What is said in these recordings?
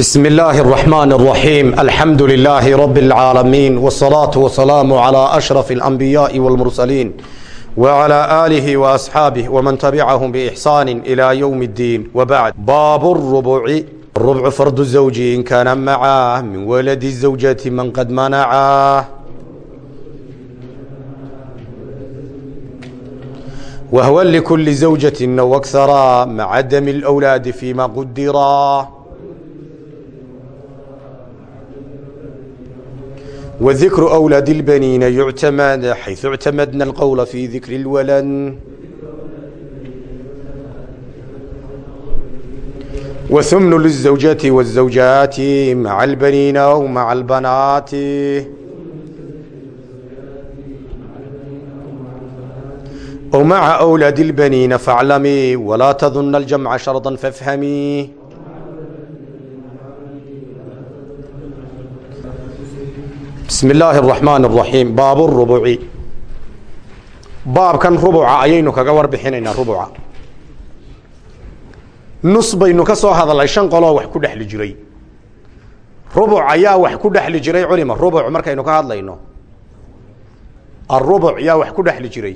بسم الله الرحمن الرحيم الحمد لله رب العالمين والصلاة والسلام على أشرف الأنبياء والمرسلين وعلى آله وأصحابه ومن تبعهم بإحسان إلى يوم الدين وبعد باب الربع الربع فرد الزوج إن كان معه من ولد الزوجة من قد منعه وهو لكل زوجة أو أكثر مع عدم الأولاد فيما قدرا وذكر أولاد البنين يعتمد حيث اعتمدنا القول في ذكر الولن وثمن للزوجة والزوجات مع البنين أو مع البنات أو مع أولاد البنين فاعلمي ولا تظن الجمع شرطا فافهمي bismi illaahi araxmaan araxiim baaburubuci baabkan rubuca ayaynu kaga warbixinaynaa rubuca. Nus baynu ka soo hadalnay shan qoloo wax ku dhexli jiray. Rubuc ayaa wax ku dhexli jiray culima. Rubuc markaynu ka hadlayno. Arubuc yaa wax ku dhexli jiray.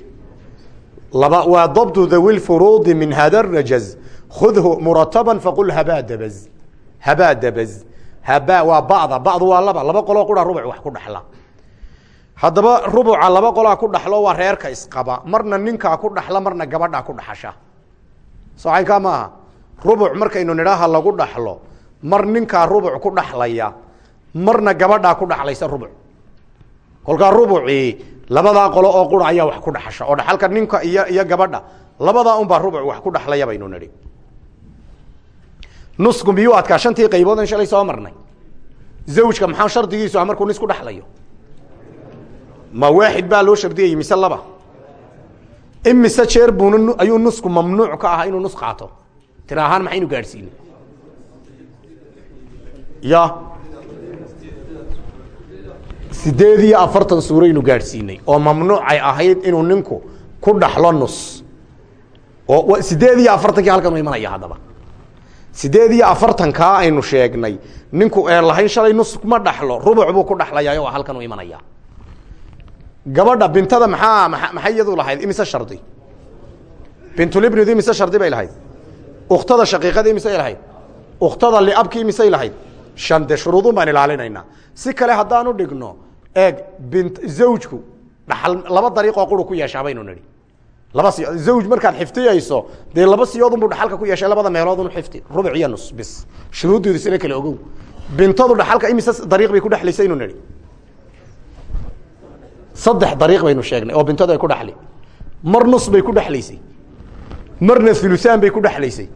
Laba waa dabdu dawi lfuruudi min hada rajaz. Khudhu murataban faqul habaa dabaz. Habaa dabaz haba waa bada badu waa laba laba qoloo qura rubuc wax ku dhexla haddaba rubuca laba qolaa ku dhaxlo waa reerka isqaba. Marna ninkaa ku dhaxla marna gabadhaa ku dhaxasha. Socaynkaa maaha. Rubuc markaynu nidhaaha lagu dhaxlo mar ninkaa rubuc ku dhaxlaya marna gabadhaa ku dhaxlaysa rubuc. Kolkaa rubucii labadaa qolo oo qura ayaa wax ku dhaxasha. Oo dhaxalka ninka iyo iyo gabadha labadaa unbaa rubuc wax ku dhaxlaya baynu nidhi nusku miyuu adkaa shantii qayboodan shalay soo marnay zawjka maxaa shardigiisu ah markuu nis ma waaxid baa loo shardiyayey mise laba imise jeer buuna ayuu nusku mamnuuc ka ahaa inuu nus qaato tira ahaan maxaynu gaadhsiinay ya sideed iyo afartan suuraynu gaadhsiinay oo mamnuucay ahayd inuu ninku ku dhaxlo nus oo sideed iyo afartankii halkan u imanaya haddaba sideed iyo afartankaa aynu sheegnay. Ninku ee lahayn shalay nus ma dhaxlo rubuc buu ku dhaxlayaa oo halkan u imanaya. Gabadha bintada maxaa maxay iyadu lahayd? Imise shardi? Bintulibnidu imise shardi bay lahayd. Uktada shaqiiqada imisay lahayd. Uktada liabki imisay lahayd. Shan de shuruudun baan ilaalinaynaa. Si kale haddaanu dhigno eeg bint zawjku dhaxal laba dariiqoo quru ku yeeshaa baynu nidhi laba si zawj markaad xifdiyayso dee laba siyoodunbuu dhaxalka ku yeeshay labada meeloodun xifdi rubuc iyo nus bis. Shuruuddeedu sina kale ogow. Bintadu dhaxalka imise dariiq bay ku dhexlaysay inu nidhi saddex dariiq baynu sheegnay oo bintadu ay ku dhaxli. Mar nus bay ku dhexlaysay marna ulusaan bay ku dhexlaysay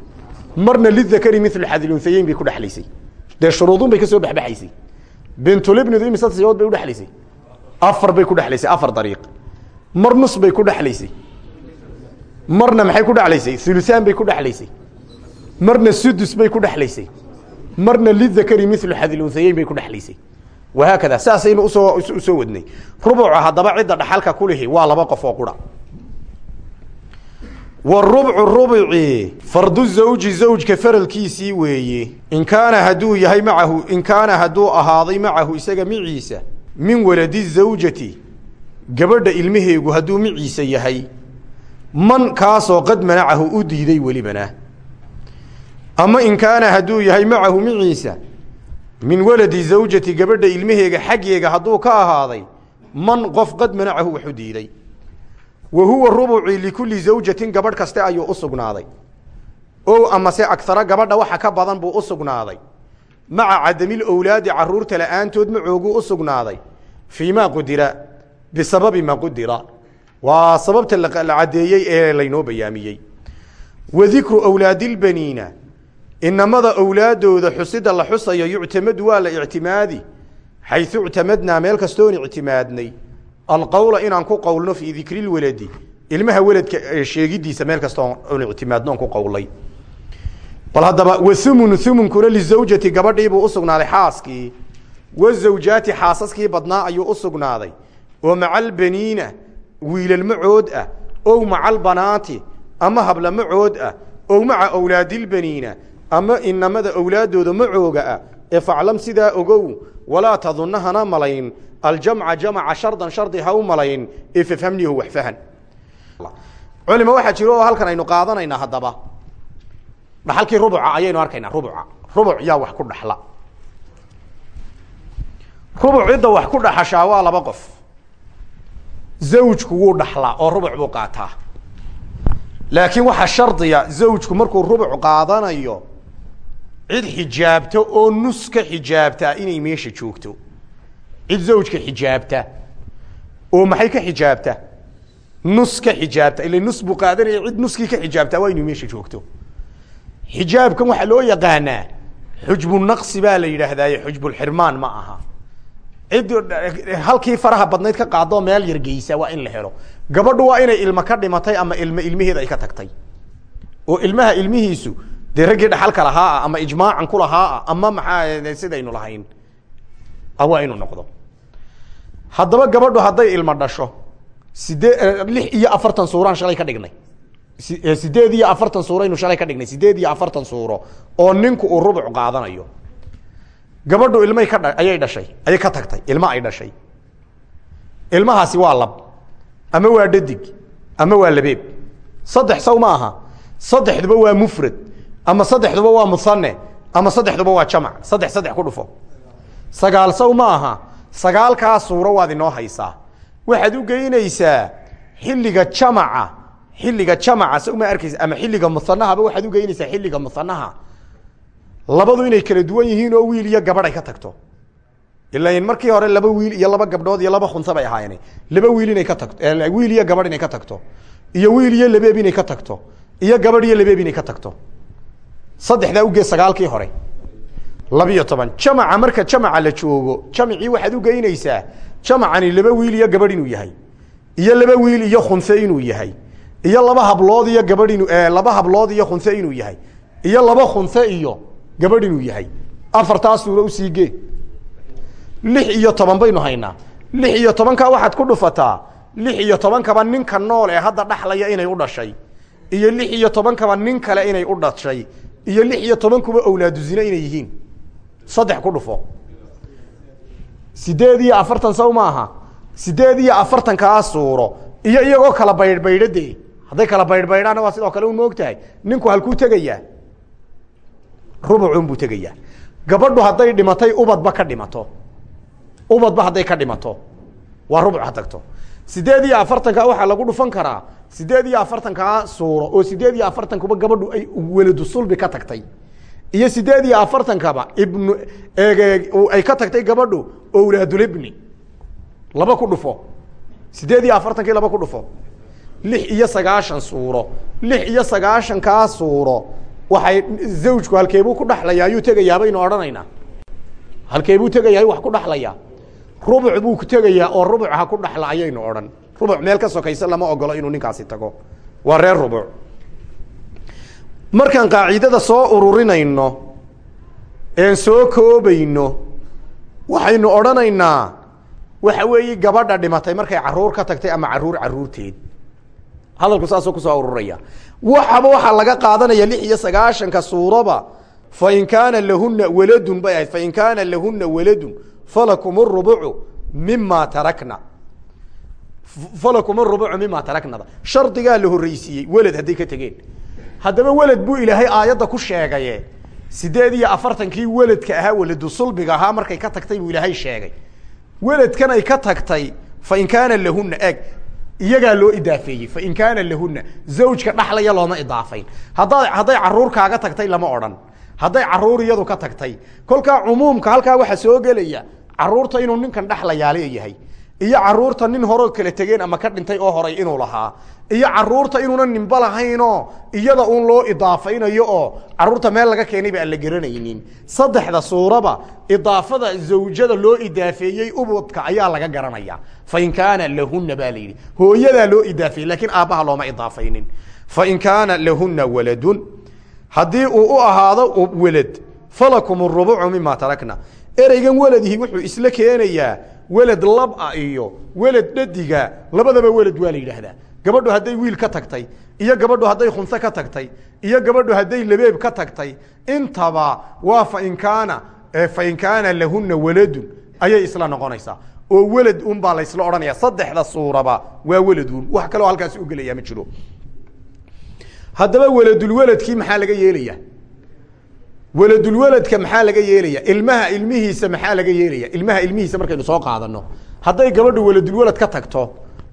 marna lidakari milu xadilunhayeyn bay ku dhexlaysay dee shuruudun bay ka baxbaxaysay. Bintulibnidu imise siyood bay udhexlaysay afar bay ku dhexlaysay afar dariiq. Mar nus bay ku dhexlaysay marna maxay ku dhexlaysay ulusaan bay ku dhexlaysay marna sudus bay ku dhexlaysay marna lidakari milu xadilunhayeyn bay ku dhexlaysay wahaakada saasaynu u soo u soo wadnay. Rubuca haddaba cidda dhaxalka kulihi waa laba qof oo qura warubcu rubuci fardu zawji zawjka faralkiisii weeye. In kaana hadduu yahay macahu in kaana hadduu ahaaday macahu isaga miciisa min waladi zawjati gabadha ilmaheegu hadduu miciisa yahay man kaasoo qad manacahu u diiday welibana. Ama in kaana hadduu yahay macahu miciisa min waladi zawjati gabadha ilmaheega xaggeega hadduu ka ahaaday man qof qad manacahu waxu diiday. Wa huwa rubuci likulli zawjatin gabadh kaste ayuu u sugnaaday. O amase agara gabadha waxa ka badan buu u sugnaaday. Maca cadamil owlaadi carruurta la'aantood macooguu u sugnaaday. Fii maa qudira bisababi maa qudira waa sababta la caddeeyey ee laynoo bayaamiyey. Wa dikru awlaadilbaniina inamada awlaadooda xusida la xusayo yuctamadu waa la ictimaadi xayu ictamadnaa meel kastoon ictimaadnay. Alqowla inaan ku qowlno fii dikri lwaladi ilmaha weladka sheegidiisa meel kastoo on ictimaadno on ku qowlay. Bal haddaba wahumun humunkuna lizawjati gabadhiibuu usugnaaday xaaskii. Wazawjaati xaasaskii badnaa ayuu usugnaaday oo maca albaniina wiilal macood ah ow maca albanaati ama hablamacood ah ow maca awlaadilbaniina ama inamada awlaadooda macooga ah ee faclam sidaa ogow walaa tadunna hana malayn aljamca jamaca shardan shardi ha u malayn ee fafhamnihu wax fahan culima waxaa jiro oo halkan aynu qaadanaynaa haddaba. Dhaxalkii rubuca ayaynu arkaynaa rubuca. Rubuc yaa wax ku dhaxla. Rubuc cidda wax ku dhaxashaa waa laba qof zawjku wuu dhaxlaa oo rubuc buu qaataa. Laakiin waxaa shardiya zawjku markuu rubuc qaadanayo cid xijaabta oo nus ka xijaabtaa inay meesha joogto. Cid zawjka xijaabta oo maxay ka xijaabta? Nus ka xijaabta ila nus buu qaadanaya cid nuskii ka xijaabtaa waa inuu meesha joogto. Xijaabkan waxaa loo yaqaanaa xujbu naqsi baa la yidhaahdaaye xujbulxirmaan ma aha cid halkii faraha badnayd ka qaadoo meel yar geysa waa in la helo. Gabadhu waa inay ilmo ka dhimatay ama ilmo ilmiheed ay ka tagtay. Oo ilmaha ilmihiisu dee raggii dhaxalka lahaa ama ijmaacan ku lahaa ama maxaa sidaynu lahayn. Waa inuu noqdo. Haddaba gabadhu hadday ilmo dhasho sidee lix iyo afartan suuraan shalay ka dhignay. Sideed iyo afartan suuraynu shalay ka dhignay. Sideed iyo afartan suuro oo ninku uu rubuc qaadanayo gabadhu ilmay ka dha ayay dhashay ayay ka tagtay ilmo ay dhashay. Ilmahaasi waa lab ama waa dhadig ama waa labeeb. Saddex saw ma aha saddexduba waa mufrad ama saddexduba waa musane ama saddexduba waa jamac. Saddex saddex ku dhufo. Sagaal saw ma aha sagaalkaa suuro waad inoo haysaa. Waxaad u geynaysaa xilliga jamaca xilliga jamaca se uma arkaysa ama xilliga musanahaba waxaad u geynaysaa xilliga musanaha labadu inay kala duwan yihiin oo wiil iyo gabadh ay ka tagto. Ila markii hore laba wiil iyo laba gabdhood iyo laba khunsa bay ahaayeen. Laba wiil inay ka tagto wiil iyo gabadh inay ka tagto. Iyo wiil iyo labeeb inay ka tagto. Iyo gabadh iyo labeeb inay ka tagto. Saddexdaa ugee sagaalkii hore. Labiyo toban. Marka jamaca la joogo jamacii waxaad u geynaysaa jamacani laba wiil iyo gabadh inuu yahay. Iyo laba wiil iyo khunse inuu yahay. Iyo laba hablood iyo gabadh inu laba hablood iyo khunse inuu yahay. Iyo laba khunse iyo gabadh inuu yahay. Afartaa suuro u sii gee. Lix iyo toban baynu haynaa. Lix iyo tobankaa waxaad ku dhufataa. Lix iyo tobankaba ninka nool ee hadda dhaxlaya inay u dhashay. Iyo lix iyo tobankaba nin kale inay u dhashay. Iyo lix iyo tobankuba awlaadu zine inay yihiin. Saddex ku dhufo. Sideed iyo afartan saw maaha sideed iyo afartankaa suuro. Iyo iyagoo kala baydhbaydho dee hadday kala baydhbaydhaana waa sidoo kale un moogtahay. Ninku halkuu tegayaa rubucun buu tegayaa. Gabadhu hadday dhimatay ubadba ka dhimato. Ubadba hadday ka dhimato. Waa rubuc ha sideed iyo afartanka waxaa lagu dhufan karaa. Sideed iyo afartankaa suuro oo sideed iyo afartankuba gabadhu ay weladu sulbi ka tagtay. Iyo sideed iyo afartankaba ibnu ay ka tagtay gabadhu owlaadulibni laba ku dhufo. Sideed iyo afartankii laba ku dhufo. Lix iyo sagaashan suuro. Lix iyo sagaashankaa suuro waxay zawjku halkeebuu ku dhaxlayaa ayuu tegayaa baynu odhanaynaa. Halkeebuu tegayaa wax ku dhaxlayaa. Rubuc buu ku tegayaa oo rubuc ha ku dhaxla ayaynu odhan. Rubuc meel ka sokaysa lama ogolo inuu ninkaasi tago. Waa reer rubuc. Markaan qaacidada soo ururinayno een soo koobayno waxaynu odhanaynaa waxa weeye gabadha dhimatay markay carruur ka tagtay ama carruur caruurteed hadalku saasuu ku soo ururaya waxaba waxaa laga qaadanaya lix iyo sagaashanka suuraba fain kaana lahuna waladun bay ahayd fain kaana lahuna waladun falakum rubucu mima tarakna. Falakum rubucu mima taraknada shardigaa la horreysiiyey welad hadday ka tegeen. Haddaba welad buu ilaahay aayadda ku sheegaye sideed iyo afartankii weladka ahaa weladu sulbiga ahaa markay ka tagtay buu ilaahay sheegay. Weladkan ay ka tagtay fain kaana lahuna eg iyagaa loo idaafeeyey fain kaana lahuna zawjka dhaxlaya looma idaafayn. Haddaa hadday carruur kaaga tagtay lama odhan. Hadday carruur iyadu ka tagtay. Kolkaa cumuumka halkaa waxaa soo gelaya carruurta inuu ninkan dhaxlayaale yahay iyo carruurta nin horeo kala tegeen ama ka dhintay oo horay inuu lahaa iyo carruurta inuuna ninba lahaynoo iyada uun loo idaafaynayo oo carruurta meel laga keenayba aan la garanaynin. Saddexda suuraba idaafada zawjada loo idaafeeyey ubudka ayaa laga garanaya. Fain kaana lahuna baa la yidhi. Hooyadaa loo idaafeeyey lakiin aabbaha looma idaafaynin. Fain kaana lahuna waladun. Haddii uu u ahaado welad falakum rubucu mima tarakna. Ereygan weladihi wuxuu isla keenayaa welad laba iyo welad dhadiga labadaba welad waa la yidhaahdaa gabadhu hadday wiil ka tagtay iyo gabadhu hadday khunse ka tagtay iyo gabadhu hadday labeeb ka tagtay intaba waa fain kaana fain kaana lahuna waladun ayay isla noqonaysaa. Oo welad un baa laysla odhanaya saddexda suuraba waa weladun wax kaloo halkaas u gelaya ma jiro. Haddaba weladulweladkii maxaa laga yeelaya weladulweladka maxaa laga yeelaya ilmaha ilmihiisa maxaa laga yeelaya ilmaha ilmihiisa markaynu soo qaadano. Hadday gabadhu weladulwelad ka tagto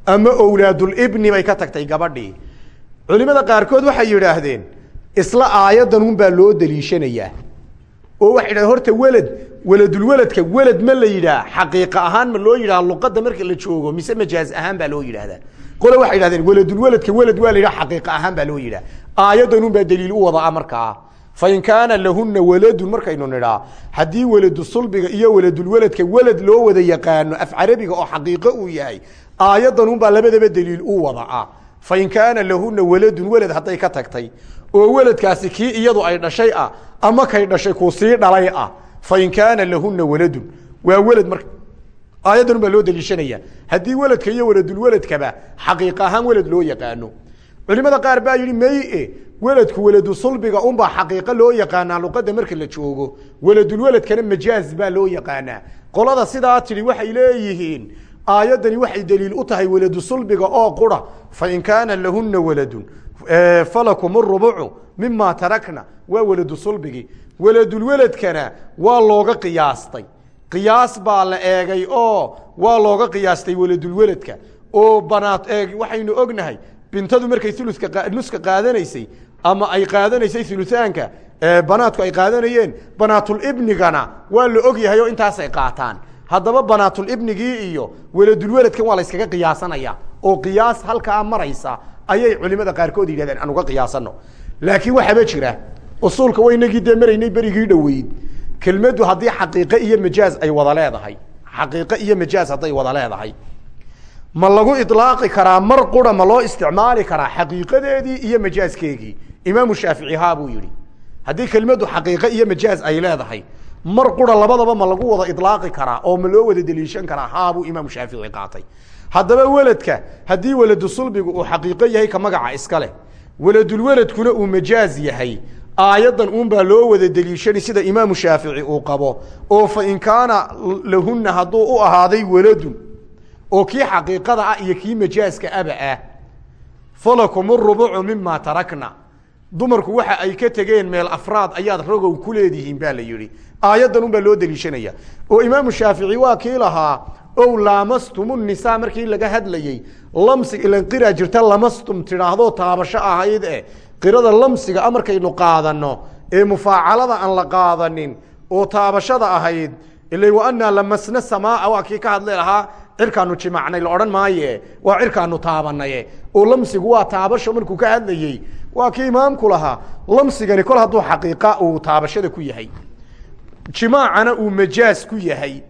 ama owlaadulibni bay ka tagtay gabadhii. Culimada qaarkood waxay yidhaahdeen isla aayadan un baa loo daliishanayaa oo waxay yidhahdeen horta welad weladulweladka welad ma la yidhaah xaqiiqa ahaan ma loo yidhaha luqadda marka la joogo mise majaaz ahaan baa loo yidhahdaa qole waxay yidhahdeen weladulweladka welad waa la yidhaha xaqiiqa ahaan baa loo yidhaha aayadan un baa daliil u wadaa markaa fain kaana lahuna waladun markaynu nidhaa haddii weladu sulbiga iyo weladulweladka welad loo wada yaqaano af carabiga oo xaqiiqo uu yahay aayadan un baa labadaba daliil u wada ah. Fain kaana lahuna waladun welad hadday ka tagtay oo weladkaasi kii iyadu ay dhashay ah ama kay dhashay kuu sii dhalay ah fain kaana lahuna waladun. Waa welad mar aayaddan baa loo daliishanaya haddii weladka iyo weladulweladkaba xaqiiq ahaan welad loo yaqaano. Culimada qaar baa yidhi meye weladku weladu sulbiga unbaa xaqiiqo loo yaqaanaa luqadda marka la joogo. Weladulweladkana majaaz baa loo yaqaanaa. Qolada sidaa tidhi waxay leeyihiin aayaddani waxay daliil u tahay weladu sulbiga oo qura fain kaana lahuna waladun falakum rubucu mima tarakna waa weladu sulbigii weladulweladkana waa looga qiyaastay. Qiyaas baa la eegay oo waa looga qiyaastay weladulweladka oo banaad waxaynu ognahay bintadu markay uluka nuska qaadanaysay ama ay qaadanaysay ulusaanka banaadku ay qaadanayeen banaatulibnigana waa la og yahay oo intaasay qaataan haddaba banaatulibnigii iyo weladulweladkan waa la yskaga qiyaasanaya oo qiyaas halkaa maraysa ayay culimada qaarkood yidhahdeen aan uga qiyaasano. Laakiin waxaaba jira usuulka waynagii dee berigii dhoweyd kelmaddu haddii xaqiiqe iyo majaaz ay wada leedahay xaqiiqe iyo majaaz hadday wada leedahay ma lagu ilaaqi karaa mar qura ma loo isticmaali karaa xaqiiqadeedii iyo majaazkeegii imaamu shaafici haa buu yihi haddii kelmaddu xaqiiqe iyo majaaz ay leedahay mar qura labadaba ma lagu wada ilaaqi karaa oo ma loo wada deliishan karaa. Haa buu imaamu shaafici qaatay. Haddaba weladka haddii weladu sulbigu uu xaqiiqo yahay ka magaca iska leh weladulweladkuna uu majaaz yahay. Aayaddan uun baa loo wada deliishani sida imaamu shaafici uu qabo oo fa in kaana lahunna hadduu u ahaaday weladun oo kii xaqiiqada ah iyo kii majaaska aba ah falakum urubucu mima tarakna. Dumarku waxa ay ka tegeen meel afraad ayaad rogow ku leedihiin baa la yihi aayaddan un baa loo deliishanaya. Oo imaamu shaafici waa kii lahaa ow laamastumu nisaa markii laga hadlayey lamsi ilan qiraa jirta lamastum tidhaahdo taabasho ahayd eh qirada lamsiga a markaynu qaadano ee mufaacalada aan la qaadanin oo taabashada ahayd ila wa anaa lamasna samaa waa kii ka hadle lahaa cirkaanu jimacnay la odhan maaye waa cirkaanu taabanaye. Oo lamsigu waa taabasho markuu ka hadlayey waa kii imaamku lahaa lamsigani kol hadduu xaqiiqa uu taabashada ku yahay jimaacana uu majaaz ku yahay.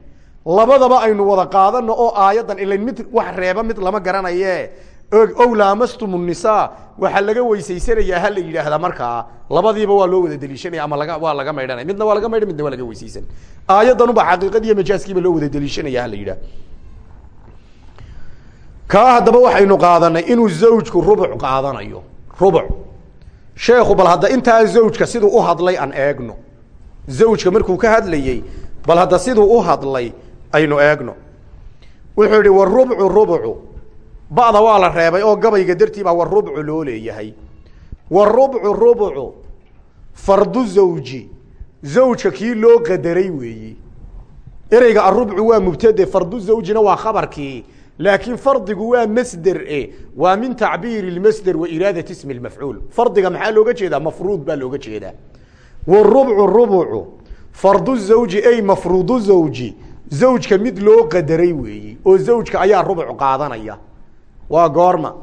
Labadaba aynu wada qaadano oo aayaddan ilan mid wax reeba mid lama garanaye. Ow laamastum nisaa waxaa laga weysaysanayaa ha la yidhaahdaa markaa labadiiba waa loo wada deliishanaya ama laga waa laga maydhanaya. Midna waa laga maydha midna waa laga weysaysan. Aayaddanuba xaqiiqadiiyo majaaskiiba loo wada deliishanaya ha la yidhah kaa haddaba waxaynu qaadanay inuu zawjku rubuc qaadanayo. Rubuc. Sheekhu bal hadda intaa zawjka siduu u hadlay aan eegno zawjka markuu ka hadlayey bal hadda siduu u hadlay aynu eegno. Wuxuu yihi warubcu rubcu ba'da waa la reebay oo gabayga dartii baa warubcu loo leeyahay. Warubcu rubcu fardu zawji. Zawjka kii loo qadaray weeyi. Ereyga arubcu waa mubtade fardu zawjina waa khabarkii. Laakiin fardigu waa masder e waa min tacbiiri lmasder wa iraadat ismi lmafcuul fardiga maxaa looga jeedaa? Mafruud baa looga jeedaa warubcu rubcu fardu zawji ay mafruudu zawji zawjka mid loo qadaray weeyi oo zawjka ayaa rubuc qaadanaya waa goorma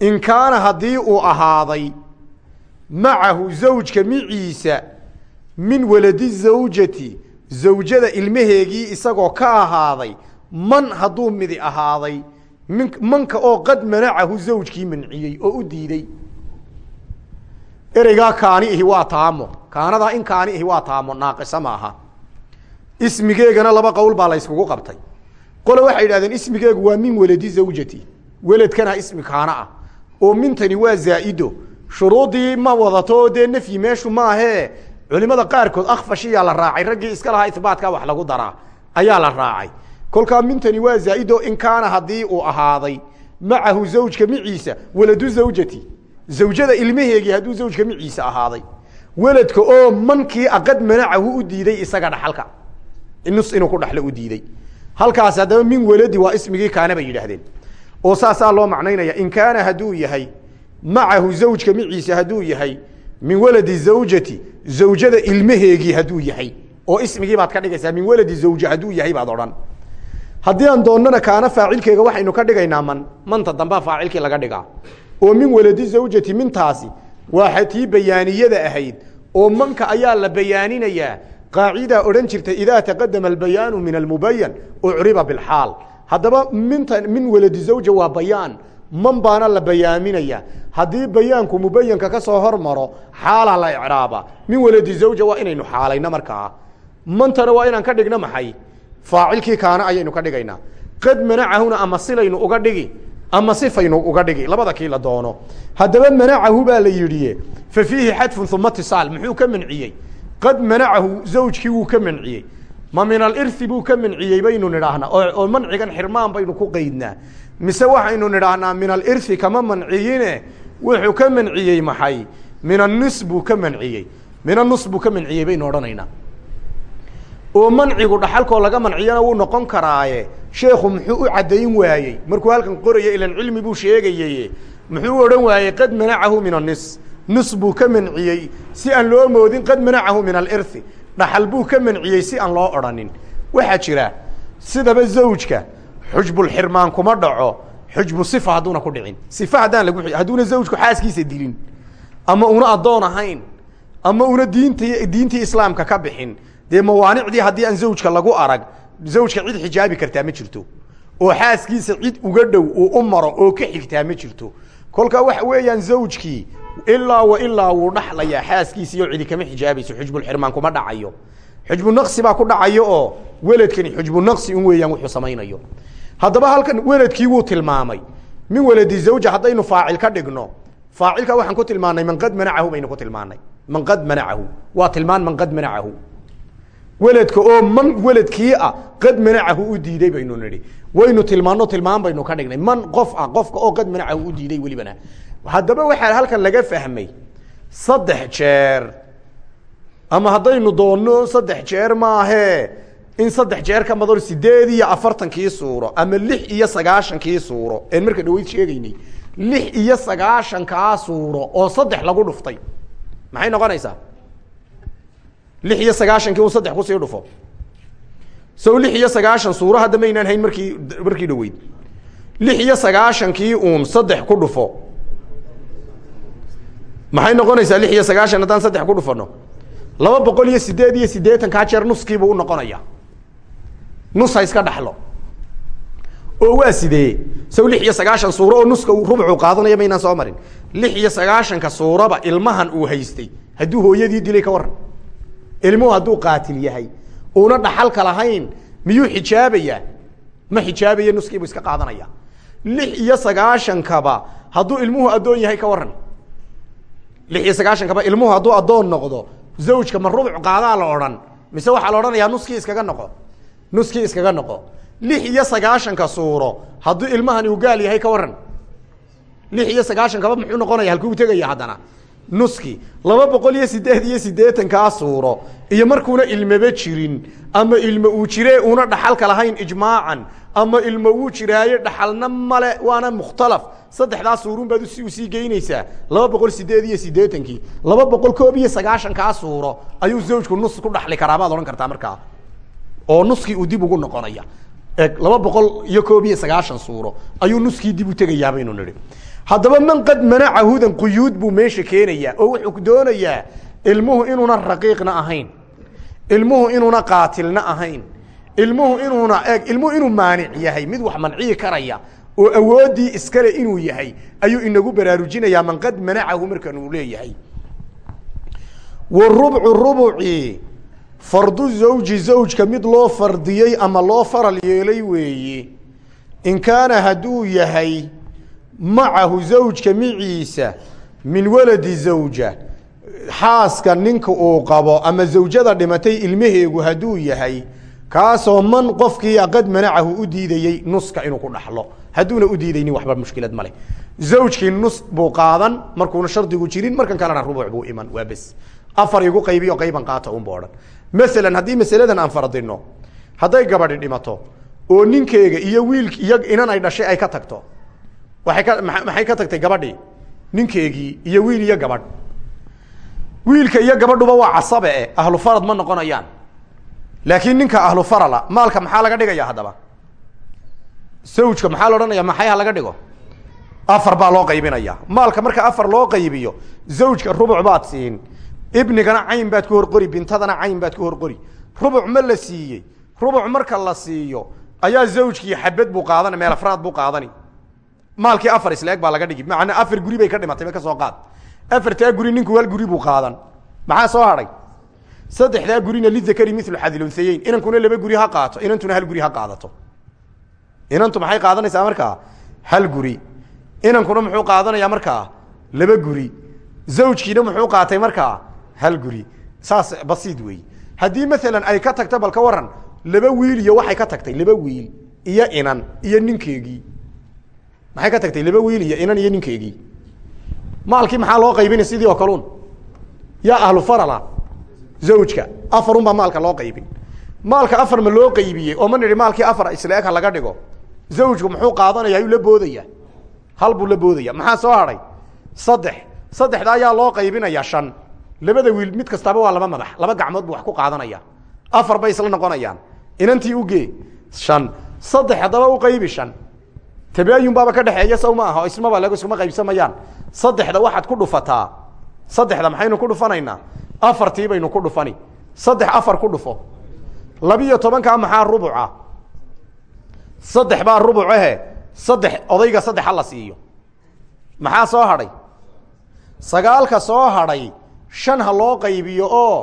in kaana haddii uu ahaaday macahu zawjka miciisa min waladi zawjati zawjada ilmaheegii isagoo ka ahaaday man hadduu midi ahaaday min manka oo qad manacahu zawjkii manciyey oo u diiday ereygaa kaani ihi waa taamo kaanadaa in kaani ihi waa taamo naaqisa maaha. Ismigeegana laba qowl baa la yskugu qabtay. Qole waxay yidhahdeen ismigeegu waa min waladi zawjati. Weladkana ismi kaana ah. Oo mintani waa zaa'ido. Shuruudii ma wadato dee nafyi meeshu maahee culimada qaarkood akfashiyaa la raacay. Raggii iska lahaa ibaatka wax lagu daraa. Ayaa la raacay. Kolkaa mintani waa zaaido in kaana haddii uu ahaaday. Macahu zawjka miciisa waladu zawjati. Zawjada ilmaheegii hadduu zawjka miciisa ahaaday weladka oo mankii aqad manacahu u diiday isaga dhaxalka. Nus inuu ku dhaxlo u diiday. Halkaas haddaba min weladi waa ismigii kaana bay yidhaahdeen. Oo saasaa loo macnaynaya in kaana hadduu yahay macahu zawjka miciisa hadduu yahay min waladi zawjati zawjada ilmaheegii hadduu yahay. Oo ismigii baad ka dhigaysaa min waladi zawja hadduu yahay baad odhan. Haddii aan doonnana kaana faacilkeega waxaynu ka dhigaynaa man manta dambea faacilkii laga dhigaa. Oo min waladi zawjati mintaasi waa tii bayaaniyada ahayd oo manka ayaa la bayaaninayaa. Qaacidaa odhan jirta idaa taqadama albayaanu min almubayan ucriba bilxaal. Haddaba minta min waladi zawja waa bayaan. Man baana la bayaaminaya haddii bayaanku mubayanka ka soo hormaro xaala la icraaba. Min waladi zawja waa inaynu xaalayno markaa. Mantana waa inaan ka dhigno maxay? Faacilkii kaana ayaynu ka dhigaynaa. Qad manacahuna ama silaynu uga dhigi ama sifaynu uga dhigi labada kii la doono. Haddaba manacahu baa la yidhi fa fiihi xadfun uma tisaal muxuu ka manciyey qad manacahu zawjkii wuu ka manciyey ma min alirhi buu ka manciyey baynu nidhaahnaa oo mancigan xirmaan baynu ku qeydnaa mise waxaynu nidhaahnaa min alirhi kama manciyine. Wuxuu ka manciyey maxay? Min annis buu ka manciyey min annus buu ka manciyey baynu odhanaynaa oo mancigu dhaxalkoo laga manciyana wuu noqon karaaye. Sheekhu muxuu u caddayn waayey. Markuu halkan qoraya ilan cilmi buu sheegayey. Muxuu odhan waayey qad manacahu min annis. Nus buu ka manciyey si aan loo moodin qad manacahu min alirhi dhaxal buu ka manciyey si aan loo odhanin. Waxaa jira sidaba zawjka xujbulxirmaan kuma dhaco. Xujbu sifa hadduuna ku dhicin. Sifa haddaan lagu hadduuna zawjku xaaskiisa dilin. Ama una addoon ahayn. Ama una diinti diintii islaamka ka bixin dee mawaanicdii haddii aan zawjka lagu arag zawjka cid xijaabi kartaa ma jirto. Oo xaaskiisa cid uga dhow uu u oo ka xigtaa ma jirto. Kolkaa waxa weeyaan zawjkii ilaa wa ilaa wuu dhaxlayaa xaaskiisa iyo cidi kama xijaabayso xujbulxirmaan kuma dhacayo. Xujbu naqsi baa ku dhacayo oo weladkani xujbu naqsi un weeyaan wuxuu samaynayo. Haddaba halkan weladkii wuu tilmaamay. Min waladi zawja haddaynu faacil ka dhigno faacilka waxaan ku tilmaanay man qad manacahu baynu ku tilmaanay man qad manacahu waa tilmaan man qad manacahu weladka oo man weladkii ah qad manacahu u diiday baynu nihi waynu tilmaano tilmaan baynu ka dhignay. Man qof ah qofka oo qad manacahu u diiday welibana. Haddaba waxaa halkan laga fahmay saddex jeer. Ama haddaynu doonno saddex jeer maahee in saddex jeer ka badan sideed iyo afartankii suuro ama lix iyo sagaashankii suuro. Een marka dhaweyd sheegaynay lix iyo sagaashankaa suuro oo saddex lagu dhuftay. Maxay noqonaysaa lix iyo sagaashankii un saddex ku sii dhufo. Sow lix iyo sagaashan suuro hadda maynaan hayn markii markii dhaweyd lix iyo sagaashankii uun saddex ku dhufo. Maxay noqonaysaa lix iyo sagaashan haddaan saddex ku dhufano? Laba boqol iyo sideed iyo siddeetankaa jeer nuskiibuu unoqonaya nus ha iska dhaxlo. Oo waa sidee? Saw lix iyo sagaashan suuro oo nuska rubcu qaadanaya maynaan soo marin. lix iyo sagaashanka suuraba ilmahan uu haystay. Hadduu hooyadii dilay ka waran ilmuhu hadduu qaatil yahay uuna dhaxalka lahayn miyuu xijaabayaa ma xijaabaya nuskiibuu iska qaadanaya. Lix iyo sagaashankaba hadduu ilmuhu addoon yahay ka waran lix iyo sagaashankaba ilmuhu hadduu addoon noqdo zawjka ma rubc qaadaa la odhan mise waxaa la odhanayaa nuskii iskaga noqo? Nuskii iskaga noqo. Lix iyo sagaashanka suuro hadduu ilmahani uu gaal yahay ka waran lix iyo sagaashankaba muxuu noqonaya halkuu tegaya haddana nuski laba boqol iyo sideed iyo siddeetankaa suuro iyo markuuna ilmaba jirin ama ilmo uu jire una dhaxalka lahayn ijmaacan ama ilmo uu jiraayo dhaxalna male waana mukhtalaf. Saddexdaa suurun baad usi u sii geynaysaa. laba boqol sideed iyo siddeetankii laba boqol koob iyo sagaashankaa suuro ayuu zawjku nus ku dhaxli karaa baad odhan kartaa markaa. Oo nuskii uu dib ugu noqonaya. Laba boqol iyo koob iyo sagaashan suuro ayuu nuskii dib u tegayaa baynu nihi haddaba man qad manaca hudan quyuud buu meesha keenayaa oo wuxuu doonayaa ilmuhu inuuna raqiiqna ahayn ilmuhu inuuna qaatilna ahayn ilmuhu inuuna eg ilmuhu inuu maanic yahay mid wax manciyi karaya oo awooddii iskale inuu yahay ayuu inagu baraarujinayaa man qad manacahu markan uu leeyahay. Warubcu rubuci fardu zawji zawjka mid loo fardiyey ama loo faral yeelay weeye in kaana hadduu yahay macahu zawjka miciisa min waladi zawja. Xaaska ninka uu qabo ama zawjada dhimatay ilmaheegu hadduu yahay kaasoo man qofkii qad manacahu u diidayey nuska inuu ku dhaxlo. Hadduuna u diidaynin waxba mushkilad male zawjkii nus buu qaadan markuuna shardigu jirin markan kalena rubuc buu iman waa bes. Afar igu qaybiyo qayban qaata unba odhan. Masalan haddii masaladan aan fardino hadday gabadhi dhimato oo ninkeega iyo wiilk iyo inan ay dhashay ay ka tagto maxay ka tagtay gabadhii? Ninkeegii iyo wiil iyo gabadh. Wiilka iyo gabadhuba waa casabe ahlu farad ma noqonayaan. Laakiin ninka ahlu farala maalka maxaa laga dhigaya haddaba? Zawjka maxaa la odhanaya maxay ha laga dhigo? Afar baa loo qaybinaya. Maalka marka afar loo qaybiyo zawjka rubuc baad siin. Ibnigana cayn baad ku horqori bintadana cayn baad ku horqori. Rubuc ma la siiyey. Rubuc marka la siiyo ayaa zawjkii xabad buu qaadani meel afraad buu qaadani maalkii afar isleeg baa laga dhigi macnaa afar guri bay ka dhimatay ba ka soo qaad. Afartaa guri ninku hal guri buu qaadan. Maxaa soo hadhay saddexdaa gurina lidakari milu xadilunhayeyn inankuna laba guri ha qaato inantuna hal guri ha qaadato. Inantu maxay qaadanaysaa markaa? Hal guri. Inankuna muxuu qaadanayaa markaa? Laba guri. Zawjkiina muxuu qaatay markaa? Hal guri. Saas basiid weey. Haddii maalan ay ka tagto bal waran laba wiil iyo waxay ka tagtay. Laba wiil iyo inan iyo ninkeegii maxay ka tagtay laba wiil iyo inan iyo ninkeegii maalkii maxaa loo qaybinay sidii oo kalun yaa ahlu farala zawjka afarun baa maalka loo qaybin. Maalka afar ma loo qaybiyey oo ma nidhi maalkii afar isla laga dhigo. Zawjku muxuu qaadanaya yuu la boodaya. Hal buu la boodaya. Maxaa soo hadhay saddex. Saddexda ayaa loo qaybinaya shan. Labada wiil mid kastaaba waa laba madax. Laba gacmood buu wax ku qaadanaya. Afar bay isla noqonayaan. Inantii ugee shan. Saddex haddaba u qaybi shan tabaayun baaba ka dhexeeya saw ma aha ismaba lagu iskuma qaybsamayaan saddexda waxaad ku dhufataa. Saddexda maxaynu ku dhufanaynaa? Afartii baynu ku dhufani. Saddex afar ku dhufo. Labiyo tobankaa maxaa rubuca? Saddex baa rubucehe saddex odayga saddexa la siiyo. Maxaa soo hadhay? Sagaalka soo hadhay shan ha loo qaybiyo oo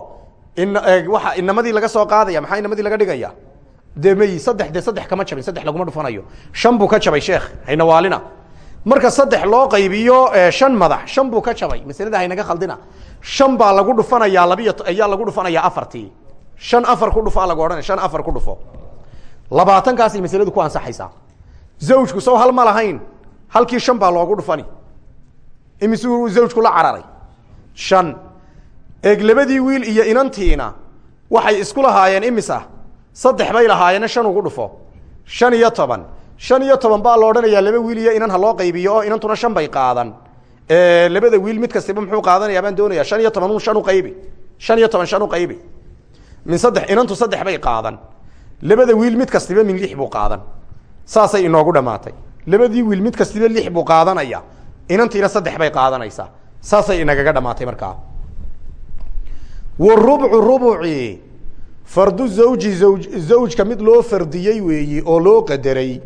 in waa inamadii laga soo qaadaya maxaa inamadii laga dhigaya de may saddex de saddex kama jabin saddex laguma dhufanayo. Shan buu ka jabay sheekh haynawaalina marka saddex loo qaybiyo shan madax shan buu ka jabay. Maslada haynaga khaldina. Shan baa lagu dhufanayaa labiyo ayaa lagu dhufanayaa afartii. Shan afar ku dhufo lagu odhanaya shan afar ku dhufo. Labaatankaasay masladu ku ansaxaysaa. Zawjku sow hal ma halkii shan baa loogu dhufani. Imisuu zawjku la cararay? Shan. Eeg labadii wiil iyo inantiina waxay isku lahaayeen imisa saddex bay lahaayeena shan ugu dhufo. Shan iyo toban. Shan iyo toban baa la odhanayaa laba wiil iyo inan ha loo qaybiyo oo inantuna shan bay qaadan. Labada wiil mid kastiba muxuu qaadanayaa baan doonaya shan iyo toban un shan u qaybi. Shan iyo toban shan u qaybi. Min saddex inantu saddex bay qaadan. Labada wiil mid kastiba min lix buu qaadan. Saasay inoogu dhamaatay. Labadii wiil mid kastiba lix buu qaadanaya. Inantiina saddex bay qaadanaysaa. Saasay inagaga dhamaatay markaa. Warubcu rubuci fardu zawji zawj zawjka mid loo fardiyey weeyi oo loo qadaray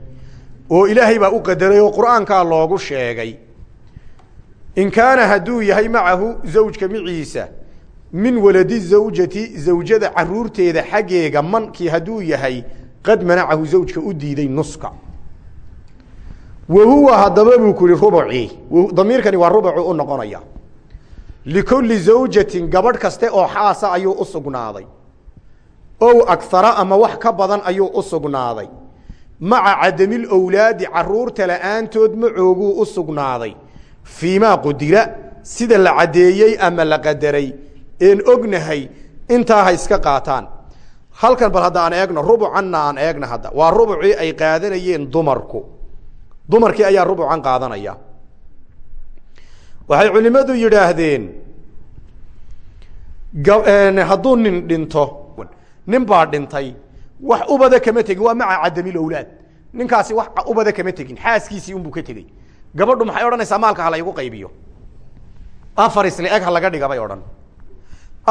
oo ilaahay baa u qadaray oo qur'aankaa loogu sheegay. In kaana hadduu yahay macahu zawjka miciisa min waladi zawjati zawjada caruurteeda xaggeega mankii hadduu yahay qad manacahu zawjka u diiday nuska. Wa huwa haddaba buu ku yihi rubucii damiirkani waa rubucu u noqonaya. Likulli zawjatin gabadh kaste oo xaasa ayuu u sugnaaday ow akhara ama wax ka badan ayuu u sugnaaday. Maca cadamil owlaadi carruurta la'aantood macooguu u sugnaaday. Fiimaa qudira sida la caddeeyey ama la qadaray. Een ognahay intaa ha iska qaataan. Halkan bal hadda aan eegno rubucanna aan eegna hadda. Waa rubucii ay qaadanayeen dumarku. Dumarkii ayaa rubucan qaadanaya. Waxay culimmadu yidhaahdeen hadduu nin dhinto nin baa dhintay. Wax ubada kama tegin waa maca cadamil owlaad ninkaasi wax ubada kama tegin xaaskiisii unbuu ka tegey gabadhu maxay odhanaysaa maalka ha laygu qaybiyo. Afar isla eg ha laga dhiga bay odhan.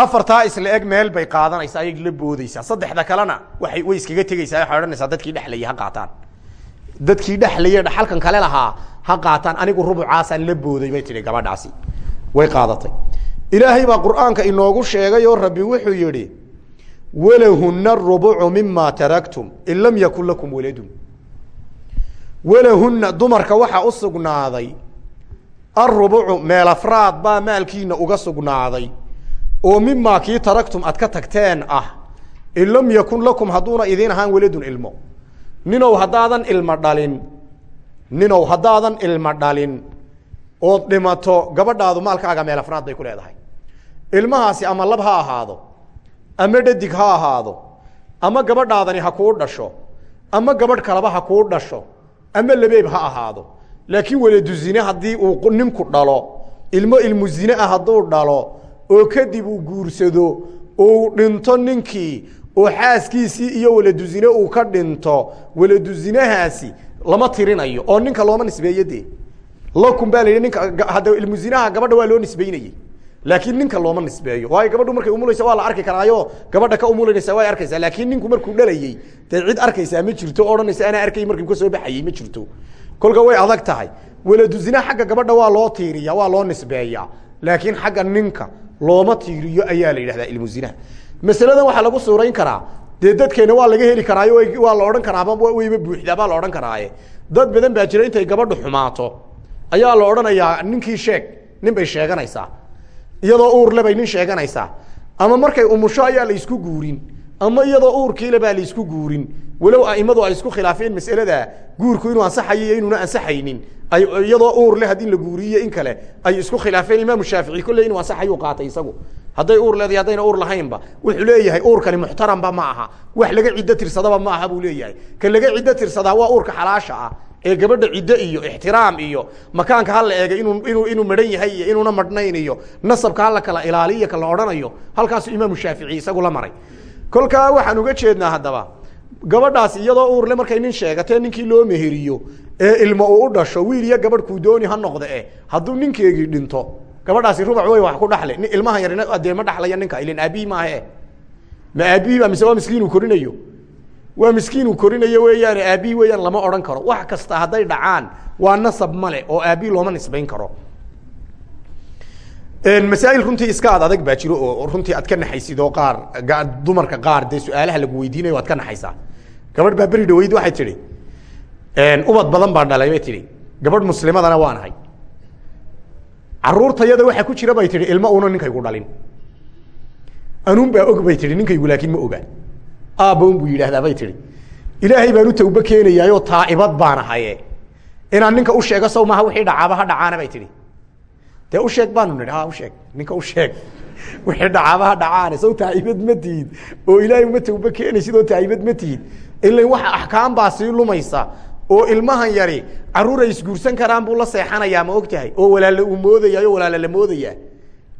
Afartaa isla eg meel bay qaadanaysaa ayay la boodeysaa saddexda kalena waay way iskaga tegeysaa waxay odhanaysaa dadkii dhexlaya ha qaataan. Dadkii dhexlaya dhaxalkan kale lahaa ha qaataan anigu rubucaasaan la booday bay tihi gabadhaasi. Way qaadatay. Ilaahay baa qur'aanka inoogu sheegay oo rabbi wuxuu yihi walahuna rubucu mima taraktum in lam yakun lakum waladun walahuna dumarka waxaa u sugnaaday arubucu meel afraad baa maalkiina uga sugnaaday oo mimaa kii taragtum aad ka tagteen ah in lam yakun lakum hadduuna idiin ahaan weladun ilmo ninow haddaadan ilmo dhalin ninow haddaadan ilmo dhalin ood dhimato gabadhaadu maalkaaga meel afraad bay ku leedahay ilmahaasi ama lab ha ahaado ama dhadig ha ahaado ama gabadhaadani ha kuu dhasho. Ama gabadh kalaba ha kuu dhasho. Ama labeeb ha ahaado. Laakiin weladu zine haddii uu ninku dhalo ilmo ilmu zine ah hadduu dhalo oo kadib uu guursado uu dhinto ninkii oo xaaskiisii iyo weladu zine uu ka dhinto weladu zinahaasi lama tirinayo. Oo ninka looma nisbeeye dee lakum baa la yidhi ninka hadda ilmu zinaha gabadha waa loo nisbeynayey laakiin ninka looma nisbeeyo. Waayo gabadhu markay umulaysa waa la arki karaayo gabadha ka umulanaysa way arkaysaa. Laakiin ninku markuu dhalayey dee cid arkaysaa ma jirto odhanaysa anaa arkay markii ka soo baxayey ma jirto. Kolka way adag tahay. Weladu zina xagga gabadha waa loo tiiriya waa loo nisbeeyaa. Laakiin xagga ninka looma tiiriyo ayaa la yidhahdaa ilmu zinaha masaladan waxaa lagu suurayn karaa. Dee dadkeena waa laga heli karaayo waa la odhan karaaba wayba buuxdaa baa la odhan karaaye. Dad badan baa jira intay gabadhu xumaato. Ayaa la odhanayaa ninkii sheeg nin bay sheeganaysaa iyadoo uurle bay nin sheeganaysaa. Ama markay umusho ayaa la isku guurin ama iyadoo uurkiile baa la isku guurin. Walow aimadu ay isku khilaafeen masalada guurku inuu ansaxayo iyo inuuna ansaxaynin ay iyadoo uur leh haddii la guuriyo in kale ay isku khilaafeen. Imaamu shaafici kolley inuu ansaxayuu qaatay isagu. Hadday uur leedahay haddayna uur lahaynba. Wuxuu leeyahay uurkani muxtaramba ma aha. Wax laga ciddo tirsadaba ma aha buu leeyahay. Ka laga ciddo tirsadaa waa uurka xalaasha ah ee gabadha ciddo iyo ixtiraam iyo makaanka hala eegay inuu inuu madhan yahay iyo inuuna madhnayn iyo nasabka hala kala ilaaliyo kala odhanayo halkaasu imaamu shaafici isagu la maray. Kolkaa waxaan uga jeednaa haddaba gabadhaas iyadoo uurle markay nin sheegatee ninkii loo meheriyo ee ilmo uu u dhasho wiil iyo gabadh kuu dooni ha noqde eh hadduu ninkeegii dhinto gabadhaasi rubac wey wax ku dhaxle. Ilmahan yarina dee ma dhaxlaya ninka ilin aabihi maaha e ma aabihi ba mise waa miskiinuu korinayo waa miskiinuu korinayo weeyaane aabihi weeyaan lama odhan karo. Wax kasta hadday dhacaan waa nasab male oo aabihi looma nisbayn karo. Masaail runtii iska ad adag baa jiro oo runtii aad ka naxaysid oo qaar dumarka qaar dee su'aalaha lagu weydiinayo aad ka naxaysaa. Gabadh baa beri dhaweyd waxay tihi ubad badan baa dhalay bay tihi gabadh muslimadana waan ahay. Caruurtayada waxaa ku jira bay tihi ilmo una ninkaygu dhalin. Anuun baa og bay tihi ninkaygu laakiin ma oga aabbaun buu yidhaahdaa bay tihi ilaahay baan u tawbe keenayaayoo taa'ibad baan ahaye inaan ninka u sheego saw maaha wixii dhacaaba ha dhacaana bay tihi dee u sheeg baanu nidhi ha u sheeg ninka u sheeg. Wixii dhacaaba ha dhacaane saw taa'ibad ma tihid. Oo ilaahay uma tawbe keenaysid oo taa'ibad ma tihid. Ilan waxa axkaam baa sii lumaysa oo ilmahan yari carruur ay isguursan karaan buu la seexanayaa ma og tahay oo walaala uu moodaya oo walaala la moodaya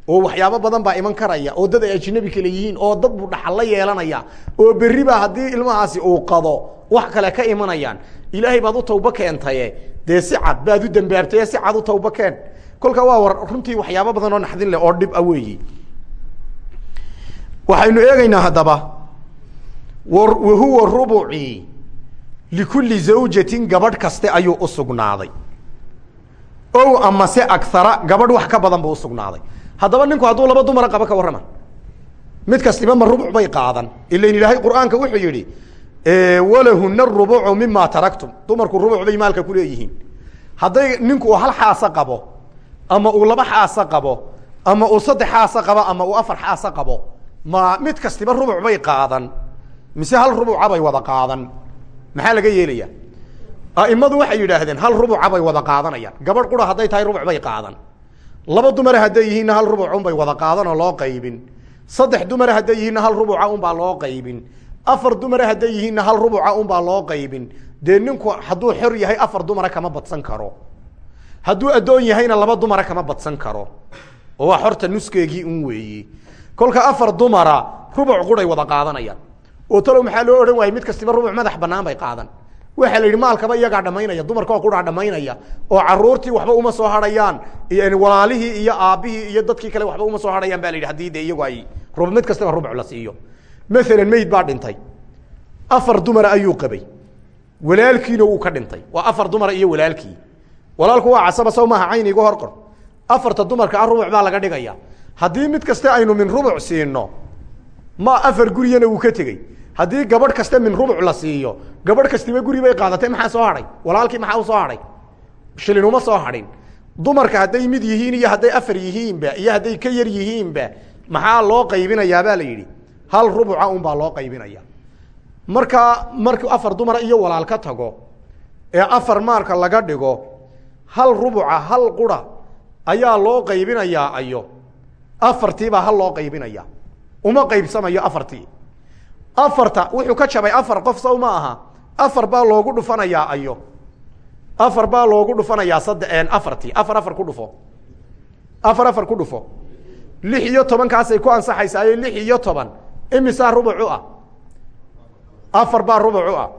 oo waxyaabo badan baa iman karaya oo dad ay ajnabi kale yihiin oo dad buu dhaxal la yeelanaya oo berri baa haddii ilmahaasi uu qado wax kale ka imanayaan. Ilaahay baad u tawbo keentaye dee si cad baad u dambaabtaye si cad u tawbo keen. Kolka waa war runtii waxyaabo badan oo naxdin leh oo dhib a weeyi. Waxaynu eegaynaa haddaba wahuwa rubuci likulli zawjatin gabadh kaste ayuu u sugnaaday. Ow amase agara gabadh wax ka badan buu usugnaaday haddaba ninku hadduu laba dumara qabo ka warrama. Mid kastiba ma rubuc bay qaadan. Ilan ilaahay qur'aanka wuxuu yidhi walahuna rubucu mima taraktum. Dumarku rubuc bay maalka ku leeyihiin. Hadday ninku hal xaasa qabo ama uu laba xaasa qabo ama uu saddex xaasa qabo ama uu afar xaasa qabo ma mid kastiba rubuc bay qaadan. Mise hal rubuca bay wada qaadan? Maxaa laga yeelaya aimadu waxay yidhaahdeen hal rubuca bay wada qaadanayaan. Gabadh qura hadday tahay rubuc bay qaadan laba dumare hadday yihiinna hal rubuc unbay wada qaadan oo loo qaybin. Saddex dumare hadday yihiinna hal rubuca unbaa loo qaybin. Afar dumare hadday yihiinna hal rubuca unbaa loo qaybin. Dee ninku hadduu xor yahay afar dumara kama badsan karo. Hadduu addoon yahayna laba dumara kama badsan karo. Oo waa xorta nuskeegii un weeye kolka afar dumara rubuc quray wada qaadanayaan. Oo talow maxaa loo odhan waayey mid kastiba rubuc madax banaan bay qaadan waxaa la yidhi maalkaba iyagaa dhamaynaya dumarka oo quraa dhamaynaya oo caruurtii waxba uma soo hadhayaan walaalihii iyo aabbihii iyo dadkii kale waxba uma soo hadhayaan ba la yidhi haddii de iyagu ay rub mid kastaba rubuc la siiyo. Maalan meyd baa dhintay. Afar dumara ayuu qabay. Walaalkiina wuu ka dhintay. Waa afar dumara iyo walaalkii. Walaalku waa casaba saw maaha cayni iga horqor. Afarta dumarka ah rubuc baa laga dhigaya haddii mid kaste aynu min rubuc siino ma afar guriyana wuu ka tegey haddii gabadh kaste min rubuc la siiyo gabadh kastiba guri bay qaadatay maxaa soo hadhay walaalkii maxaa u soo hadhay shilin soo hadhin dumarka hadday mid yihiin iyo hadday afar yihiinba iyo hadday ka yar yihiinba maxaa loo qaybinayaa baa la yidhi? Hal rubuca unbaa loo qaybinaya markaa markuu afar dumara iyo walaal ka tago ee afar maalka laga dhigo hal rubuca hal qura ayaa loo qaybinayaa ayo. Afartiibaa hal loo qaybinaya uma qaybsamayo afartii afarta wuxuu ka jabay afar qof sow ma aha. Afar baa loogu dhufanayaa ayo. Afar baa loogu dhufanayaa sadde afartii. Afar afar ku dhufo. Afar afar ku dhufo. Lix iyo tobankaasay ku ansaxaysaayo lix iyo toban. Imisaa rubucu ah? Afar baa rubucu ah.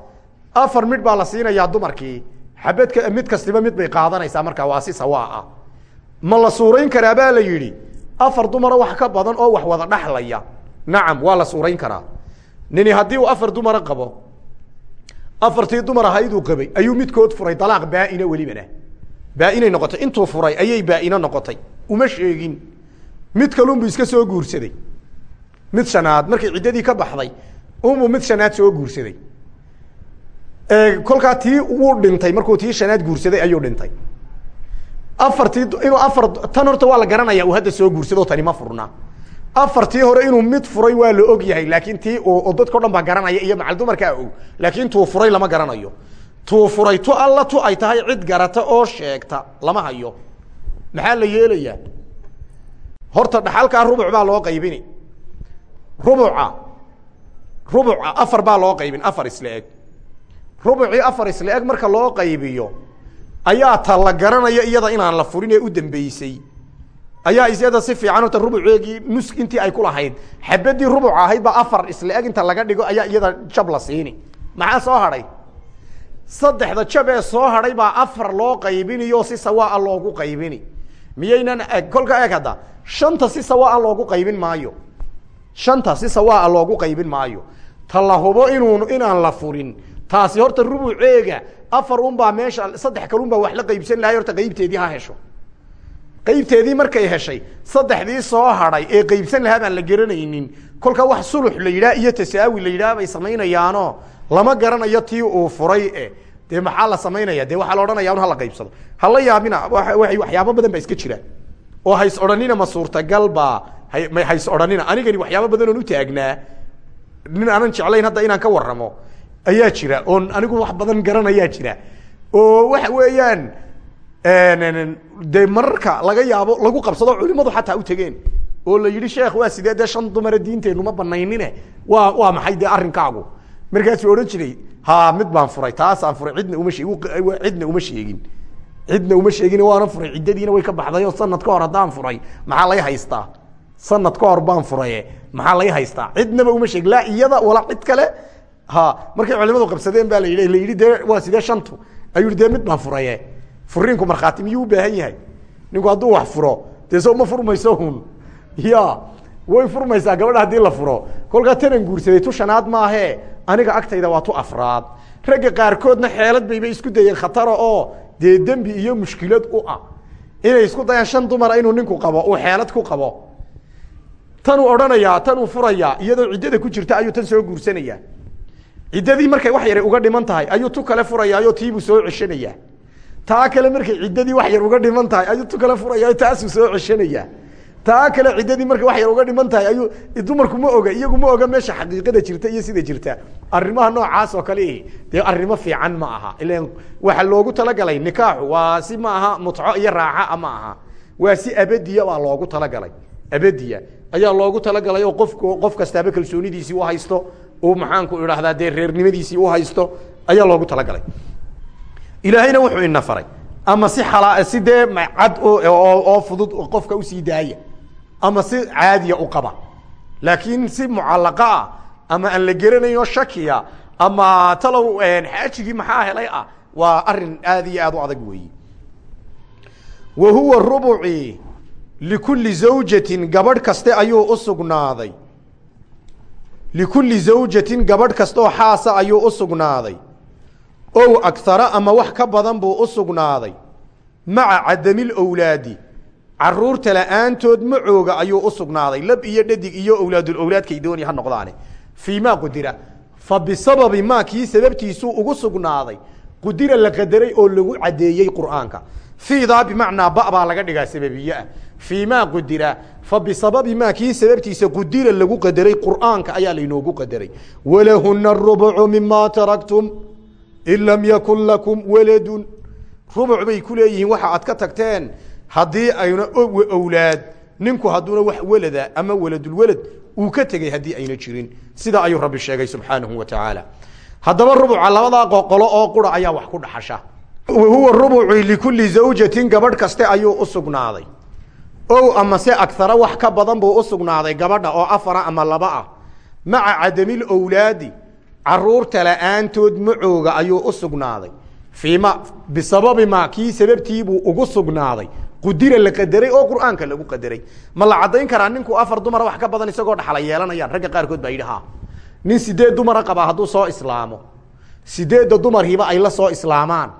Afar midh baa la siinayaa dumarkii. Xabadka mid kastiba mid bay qaadanaysaa markaa waa si sawaa ah. Ma la suurayn karaa baa la yidhi afar dumara wax ka badan oo wax wada dhaxlaya. Nacam waa la suurayn karaa nini haddii uu afar dumara qabo afartii dumar ahayduu qabay ayuu midkood furay dalaaq baaina welibana baainay noqotay intuu furay ayay baaino noqotay. Uma sheegin mid kalunbu iska soo guursaday. Mid shanaad markay ciddadii ka baxday unbuu mid shanaad soo guursaday. Kolkaa tii wuu dhintay markuu tii shanaad guursaday ayuu dhintay. Afartii inuu afar tan horta waa la garanaya uu hadda soo guursado tani ma furna afartii hore inuu mid furay waa la og yahay laakiin tii dadko dhan baa garanaya iyo macal dumarkaa og laakiin tuu furay lama garanayo. Tuu furay tu alla tu ay tahay cid garata oo sheegta lama hayo. Maxaa la yeelayaa? Horta dhaxalkaa rubuc baa loo qaybini. Rubuca rubuca afar baa loo qaybin afar isla eg. Rubucii afar isla eg marka loo qaybiyo ayaa ta la garanaya iyada inaan la furin ee u dambeysay ayaa isyada si fiican horta rubuceegii nus intii ay ku lahayd. Xabadii rubuc ahayd baa afar isla eg inta laga dhigo ayaa iyada jab la siini. Maxaa soo hadhay saddexda jab ee soo hadhay baa afar loo qaybiniyo si sawaa loogu qaybini. Miyaynan eg kolka eg hadda. Shanta si sawaa loogu qaybin maayo. Shanta si sawaa loogu qaybin maayo. Ta la hubo inuu inaan la furin. Taasi horta rubuceega afar unbaa meesha saddex kalunbaa wax la qaybsan lahay horta qaybteedii ha hesho qaybteedii markay heshay saddexdii soo hadhay ee qaybsan lahaa baan la garanaynin. Kolka wax sulux la yidhaah iyo tasaawi la yidhaah bay samaynayaano lama garanayo tii uu furay e dee maxaa la samaynaya? Dee waxaa la odhanaya un hala qaybsado? Hala yaabina waxyaabo badan baa iska jira oo hays odhanina ma suurtagal baa hays odhanina. Anigani waxyaabo badan oon u taagnaa. Nin aanan jeclayn hadda inaan ka waramo ayaa jira. Oon anigu wax badan garanayaa jira. Oo waxa weeyaan de mararka laga yaabo lagu qabsado culimadu xataa u tegeen. Oo la yihi sheekh waa sidee dee shan dumara diinteenu ma banaynine waa waa maxay dee arrinkaagu? Markaasuu odhan jiray ha mid baan furay taasaan furay. Cidna uma sheeg cidna uma sheegin. Cidna uma sheegin waana furay. Ciddadiina way ka baxday oo sanad ka hor haddaan furay. Maxaa lay haystaa? Sanad ka hor baan furaye. Maxaa lay haystaa? Cidnaba uma sheeg laa iyada walaa cid kale. Ha markay culimadu qabsadeen baa la yidhi la yidhi dee waa sidee shantu? Ayuu dee mid baan furaye furiinku markhaati miyuu u baahan yahay? Ninku hadduu wax furo dee soo ma furmayso hun? Ya way furmaysaa gabadha haddii la furo. Kolkaa tanan guursaday tu shanaad maahe. Aniga agtayda waa tu afraad. Ragga qaarkoodna xeelad bayba isku dayeen khatara oo dee dembi iyo mushkilad u ah. Inay isku dayaan shan dumara inuu ninku qabo uu xeelad ku qabo. Tanuu odhanayaa tanuu furayaa iyadoo ciddada ku jirta ayuu tan soo guursanayaa. Ciddadii markay wax yara uga dhiman tahay ayuu tu kale furayaayo tiibuu soo ceshanayaa taa kale markay ciddadii wax yar uga dhiman tahay ayuu tu kale furayaayo taasuu soo ceshanayaa. Taa kale ciddadii markay wax yar uga dhiman tahay ayuu dumarku ma oga iyagu ma oga meesha xaqiiqada jirta iyo sida jirta. Arrimaha noocaas oo kale dee arrimo fiican ma aha. Ilan waxa loogu talagalay nikaaxu waa si ma aha mutco iyo raaxa ma aha. Waa si abadiya baa loogu talagalay. Abadiya ayaa loogu talagalay oo qof qof kastaaba kalsoonidiisii u haysto uu maxaanku idhaahdaa dee reernimadiisii u haysto ayaa loogu talagalay ilaahayna wuxuu ina faray. Ama si xalaa si dee cad oo fudud qofka u sii daaya ama si caadiya u qaba. Laakiin si mucallaqa ah ama aan la geranayn oo shakiya ama talow xaajigii maxaa helay ah waa arrin aad iyo aad u adag weeyi. Wa huwa rubuci likulli zawjatin gabadh kaste ayuu u sugnaaday. Likulli zawjatin gabadh kastaoo xaasa ayuu u sugnaaday ow akhara ama wax ka badan buu u sugnaaday. Maca cadamil owlaadi carruurta la'aantood macooga ayuu u sugnaaday. Lab iyo dhadig iyo owlaadulowlaadkay dooni ha noqdaane. Fii maa qudira. Fa bisababi maa kii sababtiisuu ugu sugnaaday. Qudira la qadaray oo lagu caddeeyey qur'aanka. Fiidaa bimacnaa ba baa laga dhigaa sababiye ah fii maa qudira. Fa bisababi maa kii sababtiisa qudira lagu qadaray qur'aanka ayaa laynoogu qadaray. Walahuna arubucu mima taraktum in lam yakun lakum waladun. Rubuc bay ku leeyihiin waxa aad ka tagteen haddii ayna owlaad ninku hadduuna wax welada ama weladulwelad uu ka tegey haddii ayna jirin. Sida ayuu rabbi sheegay subxaanahu wa tacaala. Haddaba rubuca labadaa qoqolo oo qura ayaa wax ku dhaxasha. Wahuwa rubucu likulli zawjatin gabadh kaste ayuu u sugnaaday. Ow amase agara wax ka badan buu u sugnaaday gabadha oo afara ama laba ah. Maca cadamil owlaadi carruurta la'aantood macooga ayuu u sugnaaday. Fii ma bisababi ma kii sababtiibuu ugu sugnaaday. Qudira la qadaray oo qur'aanka lagu qadaray. Ma la caddayn karaa ninku afar dumara wax ka badan isagoo dhaxla yeelanayaan? Ragga qaarkood baa yidhi ha nin sideed dumara qabaa hadduu soo islaamo. Sideedda dumarhiiba ay la soo islaamaan.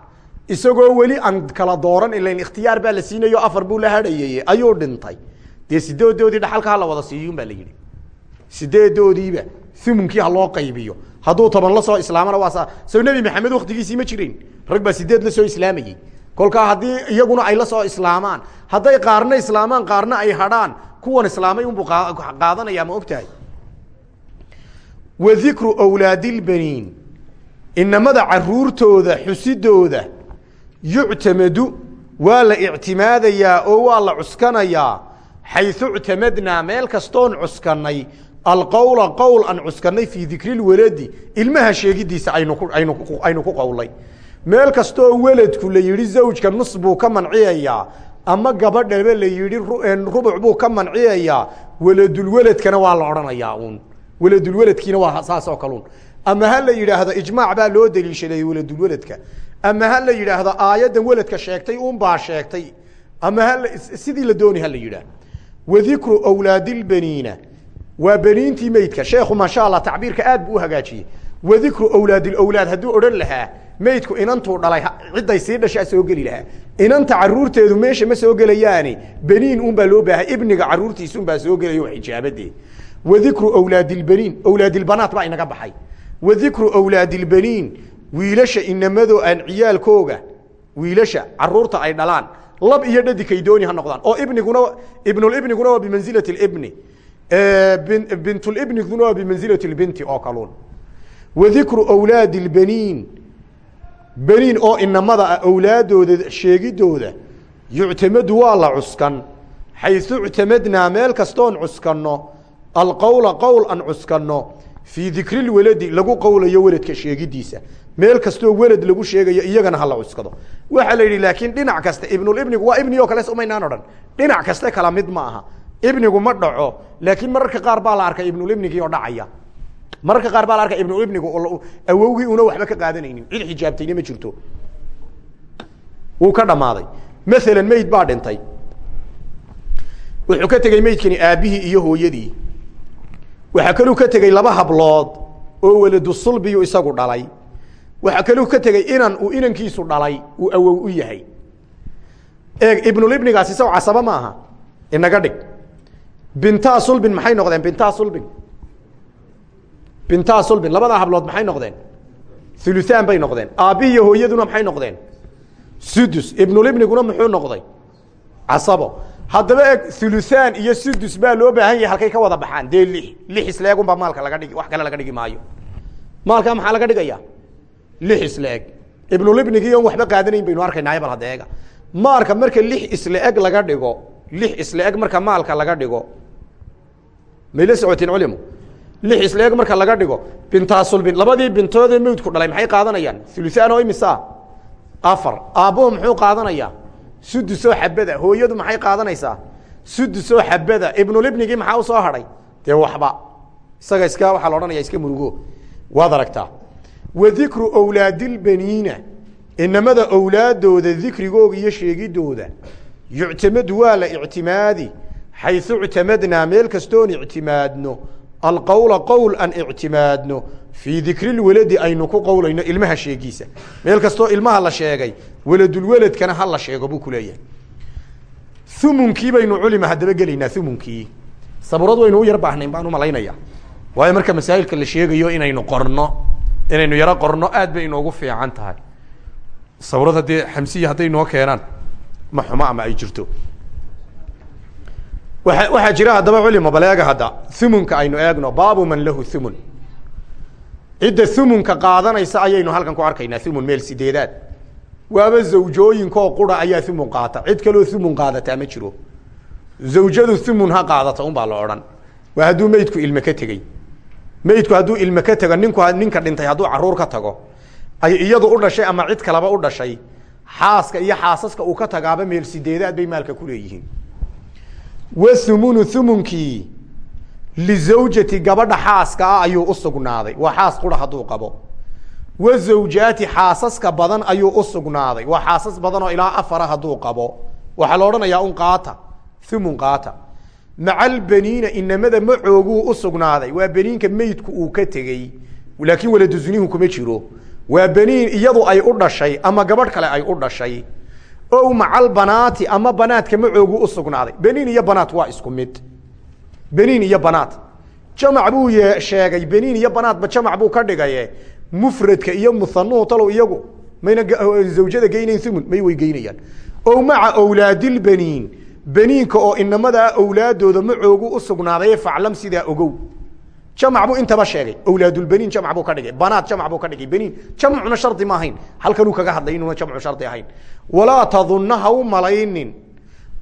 Isagoo weli aan kala dooran ilain ikhtiyaar baa la siinayo afar buu la hadhayey ayuu dhintay. Dee sideedoodii dhaxalka hala wada siiyun baa la yidhi. Sideedoodiiba umunkii ha loo qaybiyo hadduu toban la soo islaamana waa sow nebi maxamed waktigiisii ma jirin. Rag baa sideed la soo islaamayey kolkaa haddii iyaguna ay la soo islaamaan hadday qaarna islaamaan qaarna ay hadhaan kuwan islaamay unbuu qaadanaya ma ogtahay. Wa dikru wlaadilbaniin inamada caruurtooda xusidooda yuctamadu waa la ictimaadayaa oo waa la cuskanayaa. Xayu ictamadnaa meel kastoon cuskanay alqowla qowl aan cuskanay fii dikrilwaladi ilmaha sheegidiisa aynu ku qowlay meel kastoo weladku la yidhi zawjka nus buu ka manciyayaa ama gabadhaba la yidhi rubuc buu ka manciyayaa weladulweladkana waa la odhanayaa uun weladulweladkiina waa saas oo kalun ama ha la yidhaahdo ijmaac baa loo daliishaday weladulweladka ama ha la yidhaahdo aayaddan weladka sheegtay un baa sheegtay ama sidii la dooni ha la yidhaah wadikru awlaadilbaniina waa beniintii meydka sheekhu maasha allah tacbiirka aad buu u hagaajiyey. Wadikru awlaadilawlaad hadduu odhan lahaa meydku inantuu dhalay cidday sii dhashaa soo geli lahaa. Inanta caruurteedu meesha ma soo gelayaani beniin un baa loo baahay ibniga caruurtiisun baa soo gelaya wax ijaabadee wadikru awlaadilbaniin awlaadilbanaat baa inaga baxay. Wadikru awlaadilbaniin wiilasha inamadoo aan ciyaalkooga wiilasha carruurta ay dhalaan lab iyo dhadigkay dooni ha noqdaan. Oo ibniguna ibnulibniguna waa bimansilati libni bintulibniguna waa bimansilati lbinti oo kaluun wadikru awlaadi lbaniin beniin. Oo inamada ah awlaadooda sheegidooda yuctamadu waa la cuskan. Xayu ictamadnaa meel kastoon cuskanno. Alqowla qowl aan cuskanno. Fii dikrilwaladi lagu qowlayo weladka sheegidiisa. Meel kastoo welad lagu sheegayo iyagana hala cuskado. Waxaa la yidhi laakiin dhinac kasta ibnulibnigu waa ibni oo kale somaynaan odhan. Dhinac kaste kala mid ma aha ibnigu ma dhaco laakiin mararka qaar baa la arkay ibnulibnigii oo dhacaya. Mararka qaar baa la arkay ibnulibnigu awowgii una waxba ka qaadanaynin. Cid xijaabtayna ma jirto. Wuu ka dhammaaday. Maalan meyd baa dhintay. Wuxuu ka tegey meydkani aabbihii iyo hooyadii. Waxaa kaluu ka tegey laba hablood oo weladu sulbiyu isagu dhalay. Waxaa kaluu ka tegey inan uu inankiisu dhalay uu awow u yahay. Eeg ibnulibnigaasi isago casaba ma aha. Inaga dhig bintaa sulbin maxay noqdeen? Bintaa sulbin. Bintaa sulbin labadaa hablood maxay noqdeen? Uluaan bay noqdeen. Aabbihi iyo hooyaduna maxay noqdeen? Sudus ibnulibniguna muxuu noqday? Casabo. Haddaba eg uluaan iyo sudus baa loo baahan yahay halkay ka wada baxaan. Dee li lix isleeg unbaa maalka laga dhigi wax kale laga dhigi maayo. Maalkaa maxaa laga dhigaya? Lix isleeg. Ibnulibnigii on waxba qaadanayn baynu arkaynaayo bal maalka marka lix isleeg laga dhigo lix isleeg marka maalka laga dhigo. May la socotiin culimu. Lix isleeg marka laga dhigo. Bintaasulbin labadii bintoodee mawdku dhalay maxay qaadanayaan? Uluaan oo imisa? Afar. Aabbuhu muxuu qaadanayaa? Sudusoo xabada. Hooyadu maxay qaadanaysaa? Sudusoo xabada. Ibnulibnigii maxaa u soo hadhay? Dee waxba. Isaga iska waxaa la iska murugo. Waad aragtaa. Wa dikru awlaadilbaniina inamada awlaadooda dikrigooga iyo sheegidooda yuctamadu waa la ictimaadi xayu ictamadnaa meel kastoon ictimaadno alqowla qowl aan ictimaadno fii dikrilwaladi aynu ku qowlayno ilmaha sheegiisa meel kastoo ilmaha la sheegay weladulweladkana ha la sheego buu kuleeyahay umunkii baynu culima haddaba gelaynaa umunkii saburad waynu u yar baahnayn baan u malaynaya waayo marka masaa'ilka la sheegayo inaynu qorno inaynu yaro qorno aad bay inoogu fiican tahay saburad haddii xamsiya hadday noo keenaan ma xumo ama ay jirto. Waa waxaa jira haddaba culimo baleega hadda humunka aynu eegno baabu man lahu humun cidda humunka qaadanaysa ayaynu halkan ku arkaynaa humun meel sideedaad. Waaba zawjooyinkoo qura ayaa humun qaata cid kaloo humun qaadataa ma jiro. Zawjadu humun ha qaadata un baa la odhan. Waa hadduu meydku ilme ka tegey. Meydku hadduu ilme ka tego ninku ninka dhintay hadduu carruur ka tago ay iyadu u dhashay ama cid kaleba u dhashay xaaska iyo xaasaska uu ka tagaaba meel sideedaad bay maalka ku leeyihiin. Wahumunu humunkii lizawjati gabadha xaaska ah ayuu usugnaaday waa xaas qura hadduu qabo. Wazawjaati xaasaska badan ayuu usugnaaday waa xaasas badan oo ilaa afara hadduu qabo. Waxaa la odhanayaa un qaata humun qaata. Maca albaniina inamada macooguu usugnaaday waa beniinka meydku uu ka tegey. Laakiin waladuzunihu kuma jiro waa beniin iyadu ay u dhashay ama gabadh kale ay u dhashay. O macalbanaati ama banaadka macoogu usugnaaday beniin iyo banaat waa isku mid. Beniin iyo banaat. Jamac buu sheegay beniin iyo banaatba jamac buu ka dhigaye. Mufradka iyo muhanuhu talow iyagu mayna zawjada geynayn thumun may way geynayaan. O maca awlaadilbeniin beniinka oo inamadaa awlaadooda macoogu usugnaaday faclam sidaa ogow jamac buu intaba sheegay. Awlaadulbeniin jamac buu ka dhigay. Banaat jamac buu ka dhigay. Beniin jamcuna shardi ma ahayn. Halkanuu kaga hadlay inuuna jamcu shardi ahayn. Walaa tadunna ha u malaynin.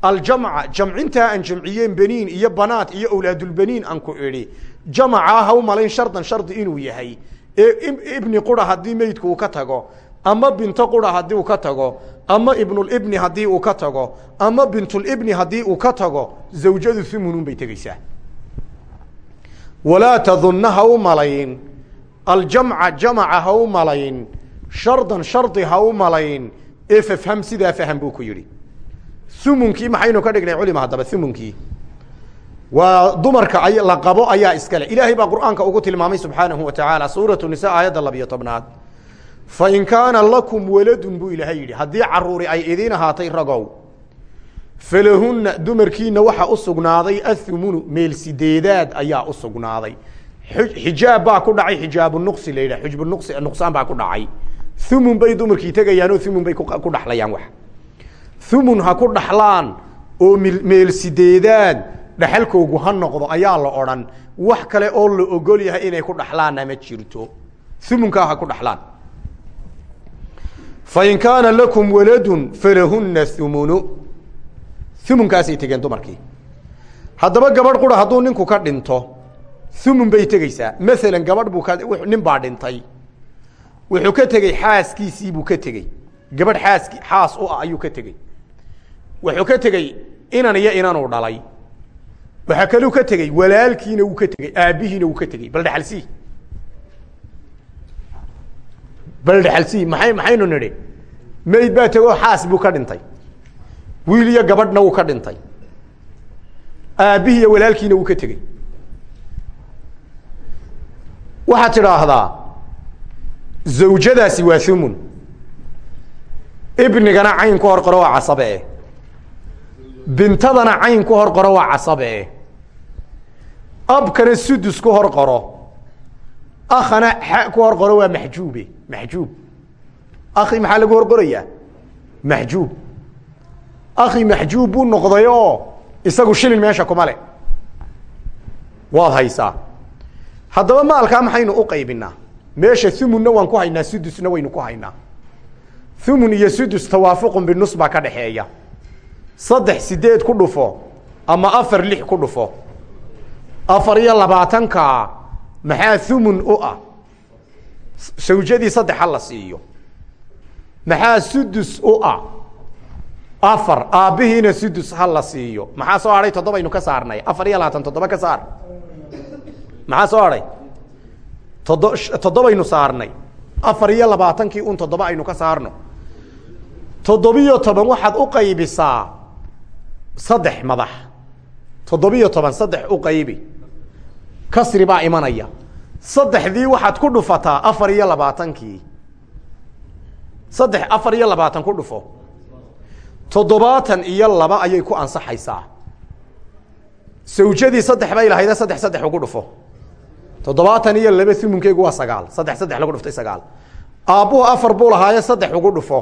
Aljamca jamcintaa aan jamciyeen beniin iyo banaat iyo awlaadulbeniin aan ku idhi jamacaa ha u malayn shardan shardi inuu yahay. Ee ibni qura haddii meydku uu ka tago ama binto qura haddii uu ka tago ama ibnulibni haddii uu ka tago ama bintulibni haddii uu ka tago zawjadu thumunun bay tegeysaa walaa tadunna ha u malayn. Aljamca jamaca ha u malayn. Shardan shardi ha u malayn ee fafham sidaa faham buu ku yidhi. Humunkii maxaynu ka dhignay culima haddaba humunkii waa dumarka la qabo ayaa iskale ilaahay baa qur'aanka ugu tilmaamay subxaanahu wa tacaala suuratu nisa aayadda labiyo tobnaad fain kaana lakum waladun buu ilaahay yidhi haddii caruuri ay idiin ahaatay ragow falahunna dumarkiina waxa u sugnaaday athumunu meel sideedaad ayaa u sugnaaday. Xijaab baa ku dhacay xijaabu nuqsi la yidhah xujbu nuqsi nuqsaan baa ku dhacay. Thumun bay dumarkii tegayaan oo thumun bay ku dhaxlayaan wax. Thumun ha ku dhaxlaan oo meel sideedaad dhaxalkoogu ha noqdo ayaa la odhan. Wax kale oo la ogol yahay inay ku dhaxlaanna ma jirto. Thumunkaa ha ku dhaxlaan. Fain kaana lakum waladun falahunna thumunu thumunkaasay tegeen dumarkii. Haddaba gabadh qura hadduu ninku ka dhinto thumun bay tegeysaa maalan gabadh buu ka nin baa dhintay. Wuxuu ka tegey xaaskiisii buu ka tegey gabadh xaaski xaas u ah ayuu ka tegey wuxuu ka tegey inan iyo inanuu dhalay. Waxaa kaluu ka tegey walaalkiina wuu ka tegey aabbihiina wuu ka tegey bal dhexalsii bal dhexalsii maay maxaynu nidhi? Mayd baa tegoo xaas buu ka dhintay wiil iyo gabadhna wuu ka dhintay. Aabbihii iyo walaalkiina wuu ka tegey. Waxaad tidhaahdaa zawjadaasi waa humun ibnigana cayn ku hor qoro waa casabe eh bintadana cayn ku hor qoro waa casabe eh abkana sudus ku hor akhana xa ku hor waa maxjuube maxjuub. Akhi maxaa lagu hor maxjuub akhi maxjuub buu noqday isagu shilin meesha kuma le waad haysaa. Haddaba maalkaa maxaynu u qaybinaa. Meesha thumunna waan ku haynaa sudusna waynu ku haynaa. Thumun iyo sudus tawaafuqun binus baa ka dhaxeeya. Saddex sideed ku dhufo ama afar lix ku dhufo. Afar iyo labaatanka maxaa thumun u ah? Sawjadii saddexa la siiyo. Maxaa sudus u ah afar aabbihiina sudus ha la siiyo. Maxaa soo hadhay toddobaynu ka saarnay. Afar iyo labaatan toddoba ka saar. Maxaa soo hadhay todo toddobaynu saarnay. Afar iyo labaatankii un toddoba aynu ka saarno. Toddobiyo toban waxaad u qaybisaa saddex madax. Toddobiyo toban saddex u qaybi. Kasri baa imanaya. Saddexdii waxaad ku dhufataa afar iyo labaatankii. Saddex afar iyo labaatan ku dhufo toddobaatan iyo laba ayay ku ansaxaysaa. Sawjadii saddex bay lahayde saddex saddex ugu dhufo. Toddobaatan iyo laba umunkeygu waa sagaal. Saddex saddex lagu dhuftay sagaal. Aabbuhu afar buu lahaaye saddex ugu dhufo.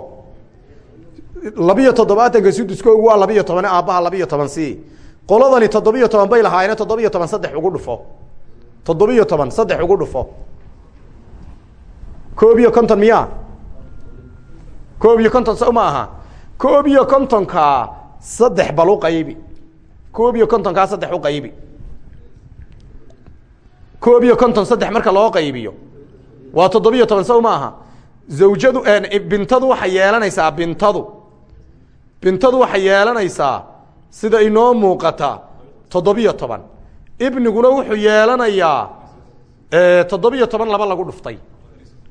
Labiyo toddobaatanka suduskoogu waa labiyo toban aabbaha labiyo toban c. Qoladani toddobiyo toban bay lahaayeen toddobiyo toban saddex ugu dhufo. Toddobiyo toban saddex ugu dhufo. Koob iyo konton miya koob iyo konton so ma aha koob iyo kontonka saddex bal u qaybi. Koob iyo kontonkaa saddex u qaybi. Koob iyo konton saddex marka loo qaybiyo waa toddobiyo toban sow ma aha. Zawjadu bintadu waxay yeelanaysaa bintadu. Bintadu waxay yeelanaysaa sida inoo muuqata toddobiyo toban. Ibniguna wuxuu yeelanayaa toddobiyo toban laba lagu dhuftay.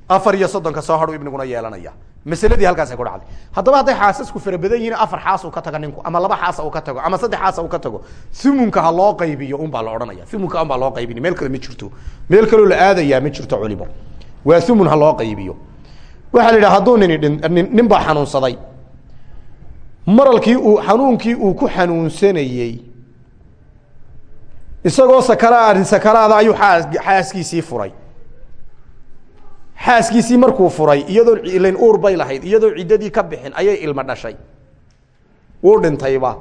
Afar iyo soddonka soo hadhu ibniguna yeelanaya masaladii halkaasay ku dhacday. Haddaba hadday xaasasku fara badan yihiin afar xaas uu ka tago ninku ama laba xaasa uu ka tago ama saddex xaasa uu ka tago umunka ha loo qaybiyo un baa la odhanaya. Umunka un baa loo qaybini meel kale ma jirto. Meel kaloo la aadayaa ma jirto culimo waa umun ha loo qaybiyo. Waxaa la yidhaha hadduu nin baa xanuunsaday. Maralkii uu xanuunkii uu ku xanuunsanayey isagoo sakala sakalaada ayuu xaas xaaskiisii furay xaaskiisii markuu furay iyadoo ilayn uur bay lahayd iyadoo ciddadii ka bixin ayay ilmo dhashay. Wuu dhintayba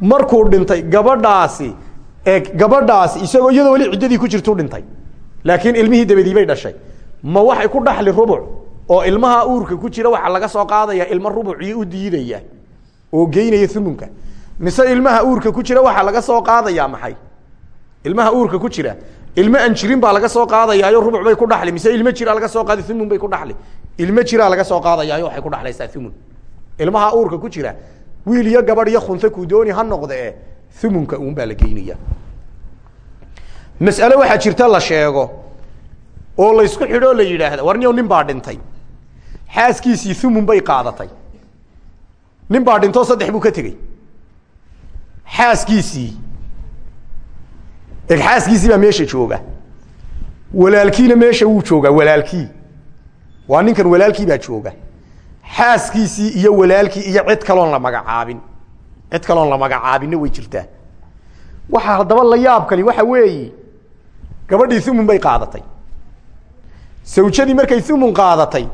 markuu dhintay gabadhaasi gabadhaasi isagoo iyadoo weli ciddadii ku jirtuu dhintay. Laakiin ilmihii dabadii bay dhashay. Ma waxay ku dhaxli rubuc oo ilmaha uurka ku jira waxaa laga soo qaadaya ilmo rubucii u diidaya oo geynaya umunka mise ilmaha uurka ku jira waxaa laga soo qaadaya maxay? Ilmaha uurka ku jira ilmo aan jirin baa laga soo qaadayaayo rubuc bay ku dhaxli. Mise ilmo jiraa laga soo qaadi umun bay ku dhaxli. Ilmo jiraa laga soo qaadayaayo waxay ku dhaxlaysaa umun ilmaha uurka ku jira wiil iyo gabadh iyo khunse ku dooni ha noqde e umunka uun baa la geynaya mas'ale waxaa jirta la sheego oo laysku xidho la yidhaahda warniyow nin baa dhintay. Xaaskiisii umun bay qaadatay. Nin baa dhintoo saddex buu ka tegey. Xaaskiisii eg xaaskiisii baa meesha jooga. Walaalkiina meesha wuu joogaa walaalkii. Waa ninkan walaalkii baa jooga. Xaaskiisii iyo walaalkii iyo cid kaloon la magacaabin. Cid kaloon la magacaabinna way jirtaa. Waxaa haddaba la yaab kali waxa weeye gabadhii umun bay qaadatay. Sawjadii markay umun qaadatay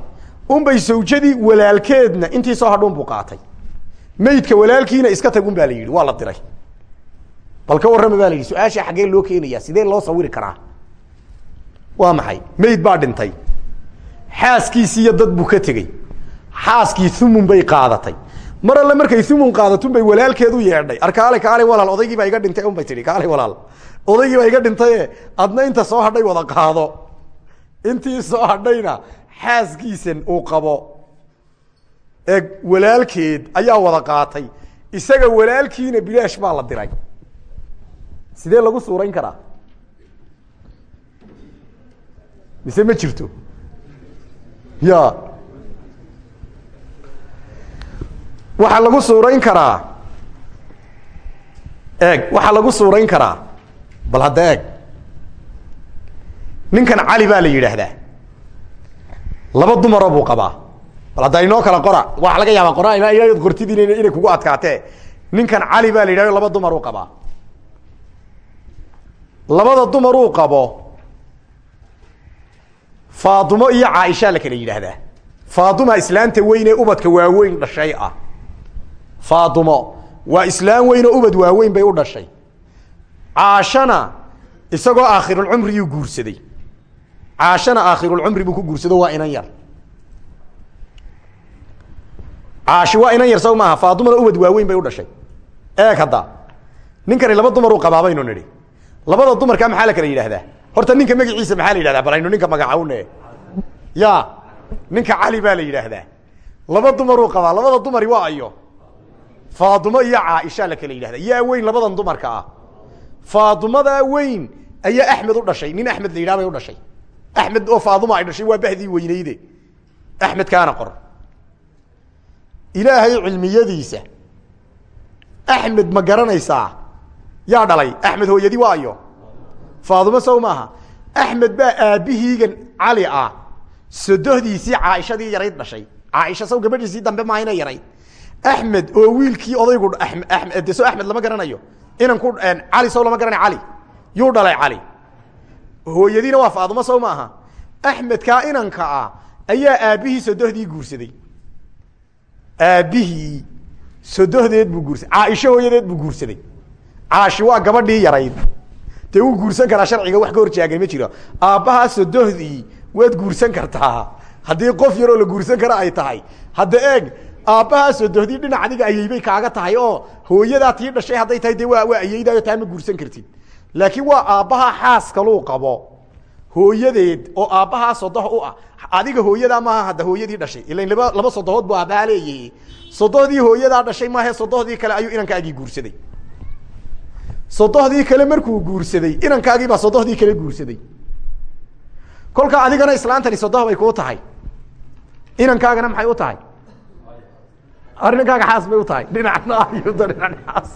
unbay sawjadii walaalkeedna intii soo hadhuun buu qaatay. Meydka walaalkiina iska tag un baa la yidhi waa la diray bal ka warrama baa la yidhi su'aasha loo keenaya sidee loo sawiri karaa? Waa maxay? Meyd baa dhintay. Xaaskiisii iyo dad buu ka tegey. Xaaskii umun bay qaadatay. Mar alle markay umun qaadatun bay walaalkeedu yeedhay. Arkaale kaale walaal odaygii baa iga dhintay un bay tihi kaale walaal. Odaygii baa iga dhintaye adna inta soo hadhay wada qaado. Intii soo hadhayna xaaskiisan uu qabo. Ee walaalkeed ayaa wada qaatay. Isaga walaalkiina bilaash baa la diray sidee lagu suurayn karaa? Mise ma jirto? Ya. Waxaa lagu suurayn karaa. Eeg waxaa lagu suurayn karaa. Bal hadda eeg. Ninkan cali baa la yidhaahdaa. Laba dumaro buu qabaa. Bal hadda inoo kala qora. Waa laga yaaba qora inaad qortid in inay kugu adkaatee. Ninkan cali baa la yidhahdo laba dumaruu qabaa labada dumaruu qabo faadumo iyo caaisha la kala yidhaahdaa. Faaduma islaanta weyn ee ubadka waaweyn dhashay ah. Faadumo waa islaan weyn oo ubad waaweyn bay u dhashay. Caashana isagoo aakhirulcumriyuu guursaday. Caashana aakhirulcumri buu ku guursado waa inan yar. Caashi waa inan yar saw maaha. Faadumana ubad waaweyn bay u dhashay. Eeg hadda ninkani laba dumaruu qabaa baynu nidhi labada dumarkaa maxaa la kala yidhaahdaa? Horta ninka magaciisa maxaa la yidhahdaa bal aynu ninka magacawne ya ninka cali baa la yidhaahdaa. Laba dumaruu qabaa labada dumari waa ayo. Faadumo iyo caaisha la kala yidhahda yaa weyn labadan dumarka ah. Faadumadaa weyn ayaa axmed u dhashay. Nin axmed la yidhaha u dhashay. Axmed oo faaduma ay dhashay waa bahdii weyneyde axmed kaana qor. Ilaahay cilmiyadiisa. Axmed ma garanaysaa yaa dhalay axmed hooyadii waa ayo faadumo sow maaha. Axmed baa aabbihiigan cali ah. Sodohdiisii caaishadii yarayd dhashay. Caaisha saw gabadhiisii dambe maayna yarayd axmed oo wiilkii odaygu amed de so axmed lama garanayo. Inan ku cali sow lama garanayo cali. Yuu dhalay cali. Hooyadiina waa faadumo sow maaha. Axmedkaa inanka ah ayaa aabbihii sodohdii guursaday. Aabbihii sodohdeed buu guursaday caaisho hooyadeed buu guursaday caashi waa gabadhii yarayd. Dee wuu guursan karaa sharciga wax ka horjaagan ma jiro. Aabbahaa sodohdii waad guursan kartaa. Haddii qof yaroo la guursan kara ay tahay. Hadda eeg aabbahaa sodohdii dhinac adiga ayeybay kaaga tahay oo hooyadaa tii dhashay hadday tahay dee waa waa ayeydaayo taa ma guursan kartid. Laakiin waa aabbahaa xaas kaluu qabo. Hooyadeed oo aabbahaa sodoh u ah adiga hooyadaa maaha hadda hooyadii dhashay. Ilan laba laba sodohood buu aabbahaa leeyahay. Sodohdii hooyadaa dhashay maahe sodohdii kale ayuu inankaagii guursaday sodohdii kale markuu guursaday inankaagii baa sodohdii kale guursaday. Kolka adigana islaantani sodoh bay kuu tahay. Inankaagana maxay u tahay? Arrinkaaga xaas bay u tahay. Dhinacna ayuda dhinac xaas.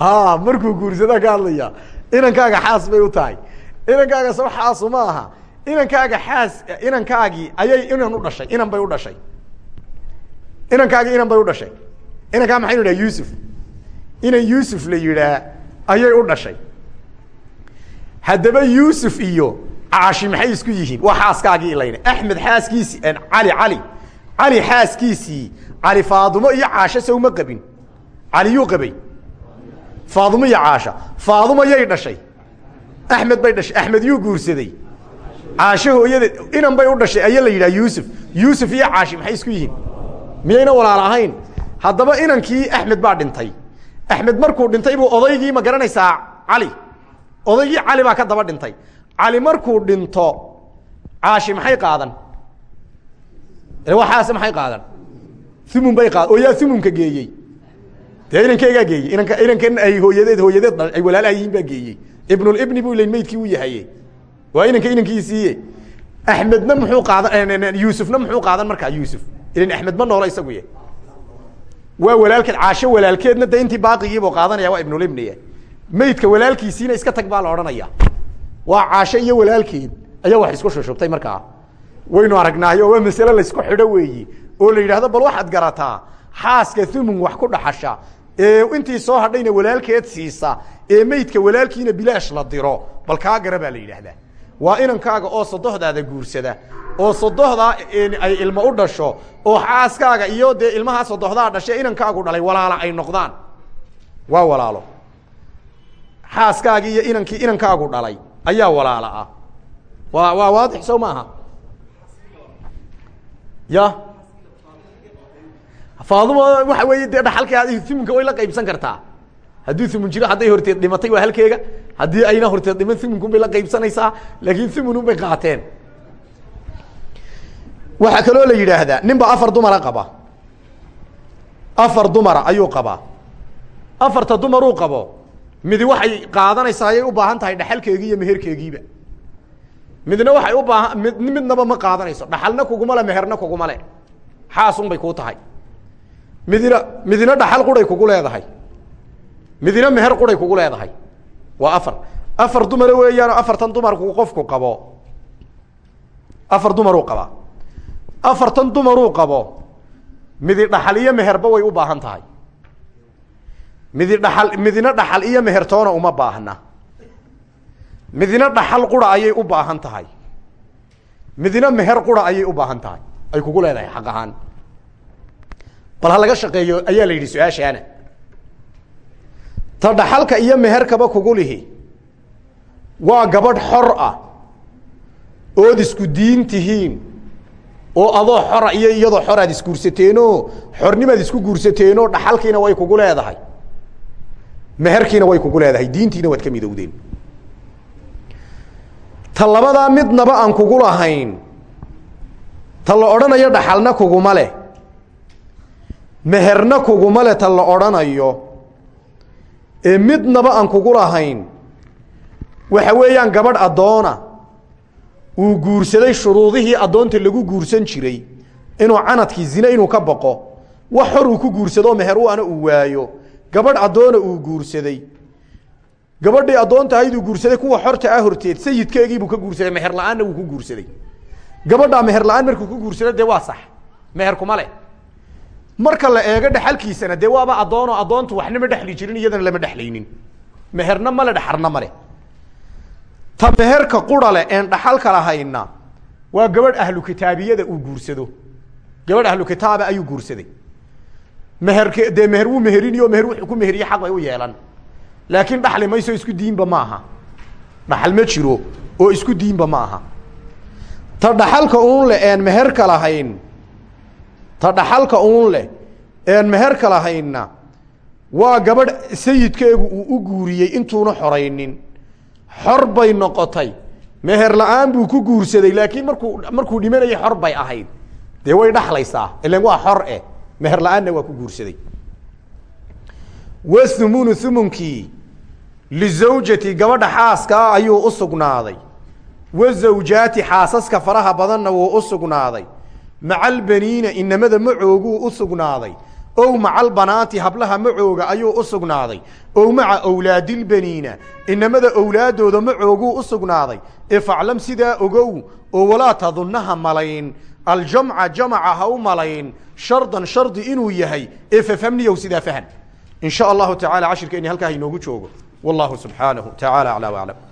A markuu guursada ka hadlaya inankaaga xaas bay u tahay. Inankaaga soo xaasu ma aha. Inankaaga xaas inankaagii ayay inan u dhashay inan bay u dhashay. Inankaagii inan bay u dhashay. Inankaa maxaynu idhaha yuusuf inan yuusuf la yidhaa ayay u dhashay. Haddaba yuusuf iyo caashi maxay isku yihiin? Waa xaaskaagii ilayna axmed xaaskiisii cali cali. Cali xaaskiisii cali faadumo iyo caasho sawma qabin. Cali yuu qabay. Faadumo iyo caasha. Faadumo yay dhashay. Axmed bay dhashay. Axmed yuu guursaday. Caasho hooyadeed inan bay u dhashay. Ayaa la yidhaha yuusuf. Yuusuf iyo caashi maxay isku yihiin? Miyayna walaal ahayn? Haddaba inankii axmed baa dhintay axmed markuu dhintay buu odaygii ma garanaysaa? Cali odaygii cali baa ka daba dhintay. Cali markuu dhinto caashi maxay qaadan? Waxaase maxay qaadan? Umun bay qaad oo yaa umunka geeyey. Dee inankeygaa geeyey. Inanka ay hooyadeed hooyadeed ay walaalayihiin baa geeyey. Ibnulibni bu ilan meydkii u yahaye waa inanka inankiisiiye axmedna muxuu qaadan yuusufna muxuu qaadan markaa yuusuf. Ilan axmed ma noola isagu waa walaalkeed caasho walaalkeedna de intii baaqigiibuu qaadanaya waa ibnulibniye meydka walaalkiisiina iska tag baa la odhanaya. Waa caasho iyo walaalkeed. Ayaa wax isku shushubtay markaa. Waynu aragnaayo waa masale laysku xidho weeyi oo la yidhahdo bal waxaad garataa xaaska thumun wax ku dhaxasha ee intii soo hadhayna walaalkeed siisa ee meydka walaalkiina bilaash la diro bal kaa gara baa la yidhaahdaa waa inankaaga oo sodohdaada guursada oo sodohdaa ay ilmo u dhasho oo xaaskaaga iyo dee ilmahaa sodohdaa dhashe inankaagu dhalay walaala ay noqdaan. Waa walaalo. Xaaskaagii iyo inankii inankaagu dhalay ayaa walaala ah. Waa waa waadix sow maaha? Ya? Faaduma waxa weeye dee dhaxalka umunka way la qaybsan kartaa haddii umun jiro hadday horteed dhimatay waa halkeega. Haddii ayna horteed dhiman umunkum bay la qaybsanaysaa laakiin umunun bay qaateen. Waxaa kaloo la yidhaahdaa nin afar dumara qaba. Afar dumara ayuu qabaa afarta dumaruu qabo midi waxay qaadanaysaa ayay u baahan tahay dhaxalkeegii iyo meherkeegiiba. Midna waxay u baahan mid ma qaadanayso dhaxalna kuguma le meherna kuguma le xaasun bay kuu tahay. Midina midina dhaxal quray kugu leedahay midina meher quray kugu leedahay waa afar. Afar dumara weeyaano afartan dumarku qofku qabo. Afar dumaruu qabaa afartan dumaruu qabo midi dhaxal iyo meherba way u baahan tahay. Midi dhaxal midina dhaxal iyo mehertoona uma baahna. Midina dhaxal qura ayay u baahan tahay. Midina meher qura ayay u baahan tahay. Ay kugu leedahay xaq ahaan. Bal ha laga shaqeeyo ayaa la yidhi su'aashaana ta dhaxalka iyo meherkaba kugu lihi. Waa gabadh xor ah ood isku diin tihiin oo adoo xora iyo iyadoo xor aad isguursateenoo xornimaad isku guursateenoo dhaxalkiina way kugu leedahay. Meherkiina way kugu leedahay diintiina waad ka midowdeen ta labadaa midnaba aan kugu lahayn ta la odhanayo dhaxalna kuguma leh. Meherna kuguma leh ta la odhanayo ee midnaba aan kugu lahayn. Waxa weeyaan gabadh addoona. Uu guursaday shuruudihii addoonta lagu guursan jiray. Inuu canadkii zine inuu ka baqo wax hor uu ku guursado meher u ana uu waayo. Gabadh addoona uu guursaday. Gabadhii addoonta ahayduu guursaday kuwa xorta ah horteed sayidkeegiibuu ka guursaday meher la'aanna wuu ku guursaday. Gabadhaa meher la'aan markuu ku guursado dee waa sax. Meher kuma leh marka la eego dhexalkiisana dee waaba addoonoo addoontu waxna ma dhexli jirin iyadana lama dhexlaynin. Meherna male dhaxarna male ta meherka qura leh een dhaxalka lahayna waa gabadh ahlu kitaabiyada uu guursado. Gabadh ahlu kitaaba ayuu guursaday. Meherke dee meher wuu meheriniyo meher wuxuu ku meheriye xaq bay u yeelan. Laakiin dhaxli mayso isku diinba ma aha. Dhaxal ma jiro oo isku diinba ma aha. Ta dhaxalka uun leh een meherka lahayn ta dhaxalka uun leh een meherka lahaynna waa gabadh sayidkeegu uu u guuriyey intuuna xoraynin. Xor bay noqotay. Meher la'aan buu ku guursaday laakiin markuu markuu dhimanayay xor bay ahayd. Dee way dhaxlaysaa ilan waa xor eh. Meher la'aanna waa ku guursaday. Wathumunu thumunkii lizawjati gabadha xaaskaa ayuu u sugnaaday. Wazawjaati xaasaska faraha badanna wuu u sugnaaday maca albaniina inamada macooguu u sugnaaday. Ow maca albanaati hablaha macooga ayuu u sugnaaday. Ow maca awlaadilbaniina inamada owlaadooda macooguu u sugnaaday. Ee sidaa ogow oo walaa tadunnaha malayn. Aljamca jamaca ha u malayn. Shardan shardi inuu yahay ee fafhamniyow sidaa fahan. In sha allahu tacala cashirkeeni halkaa inoogu joogo. Wallahu subxaanahu tacaala aclaa waclam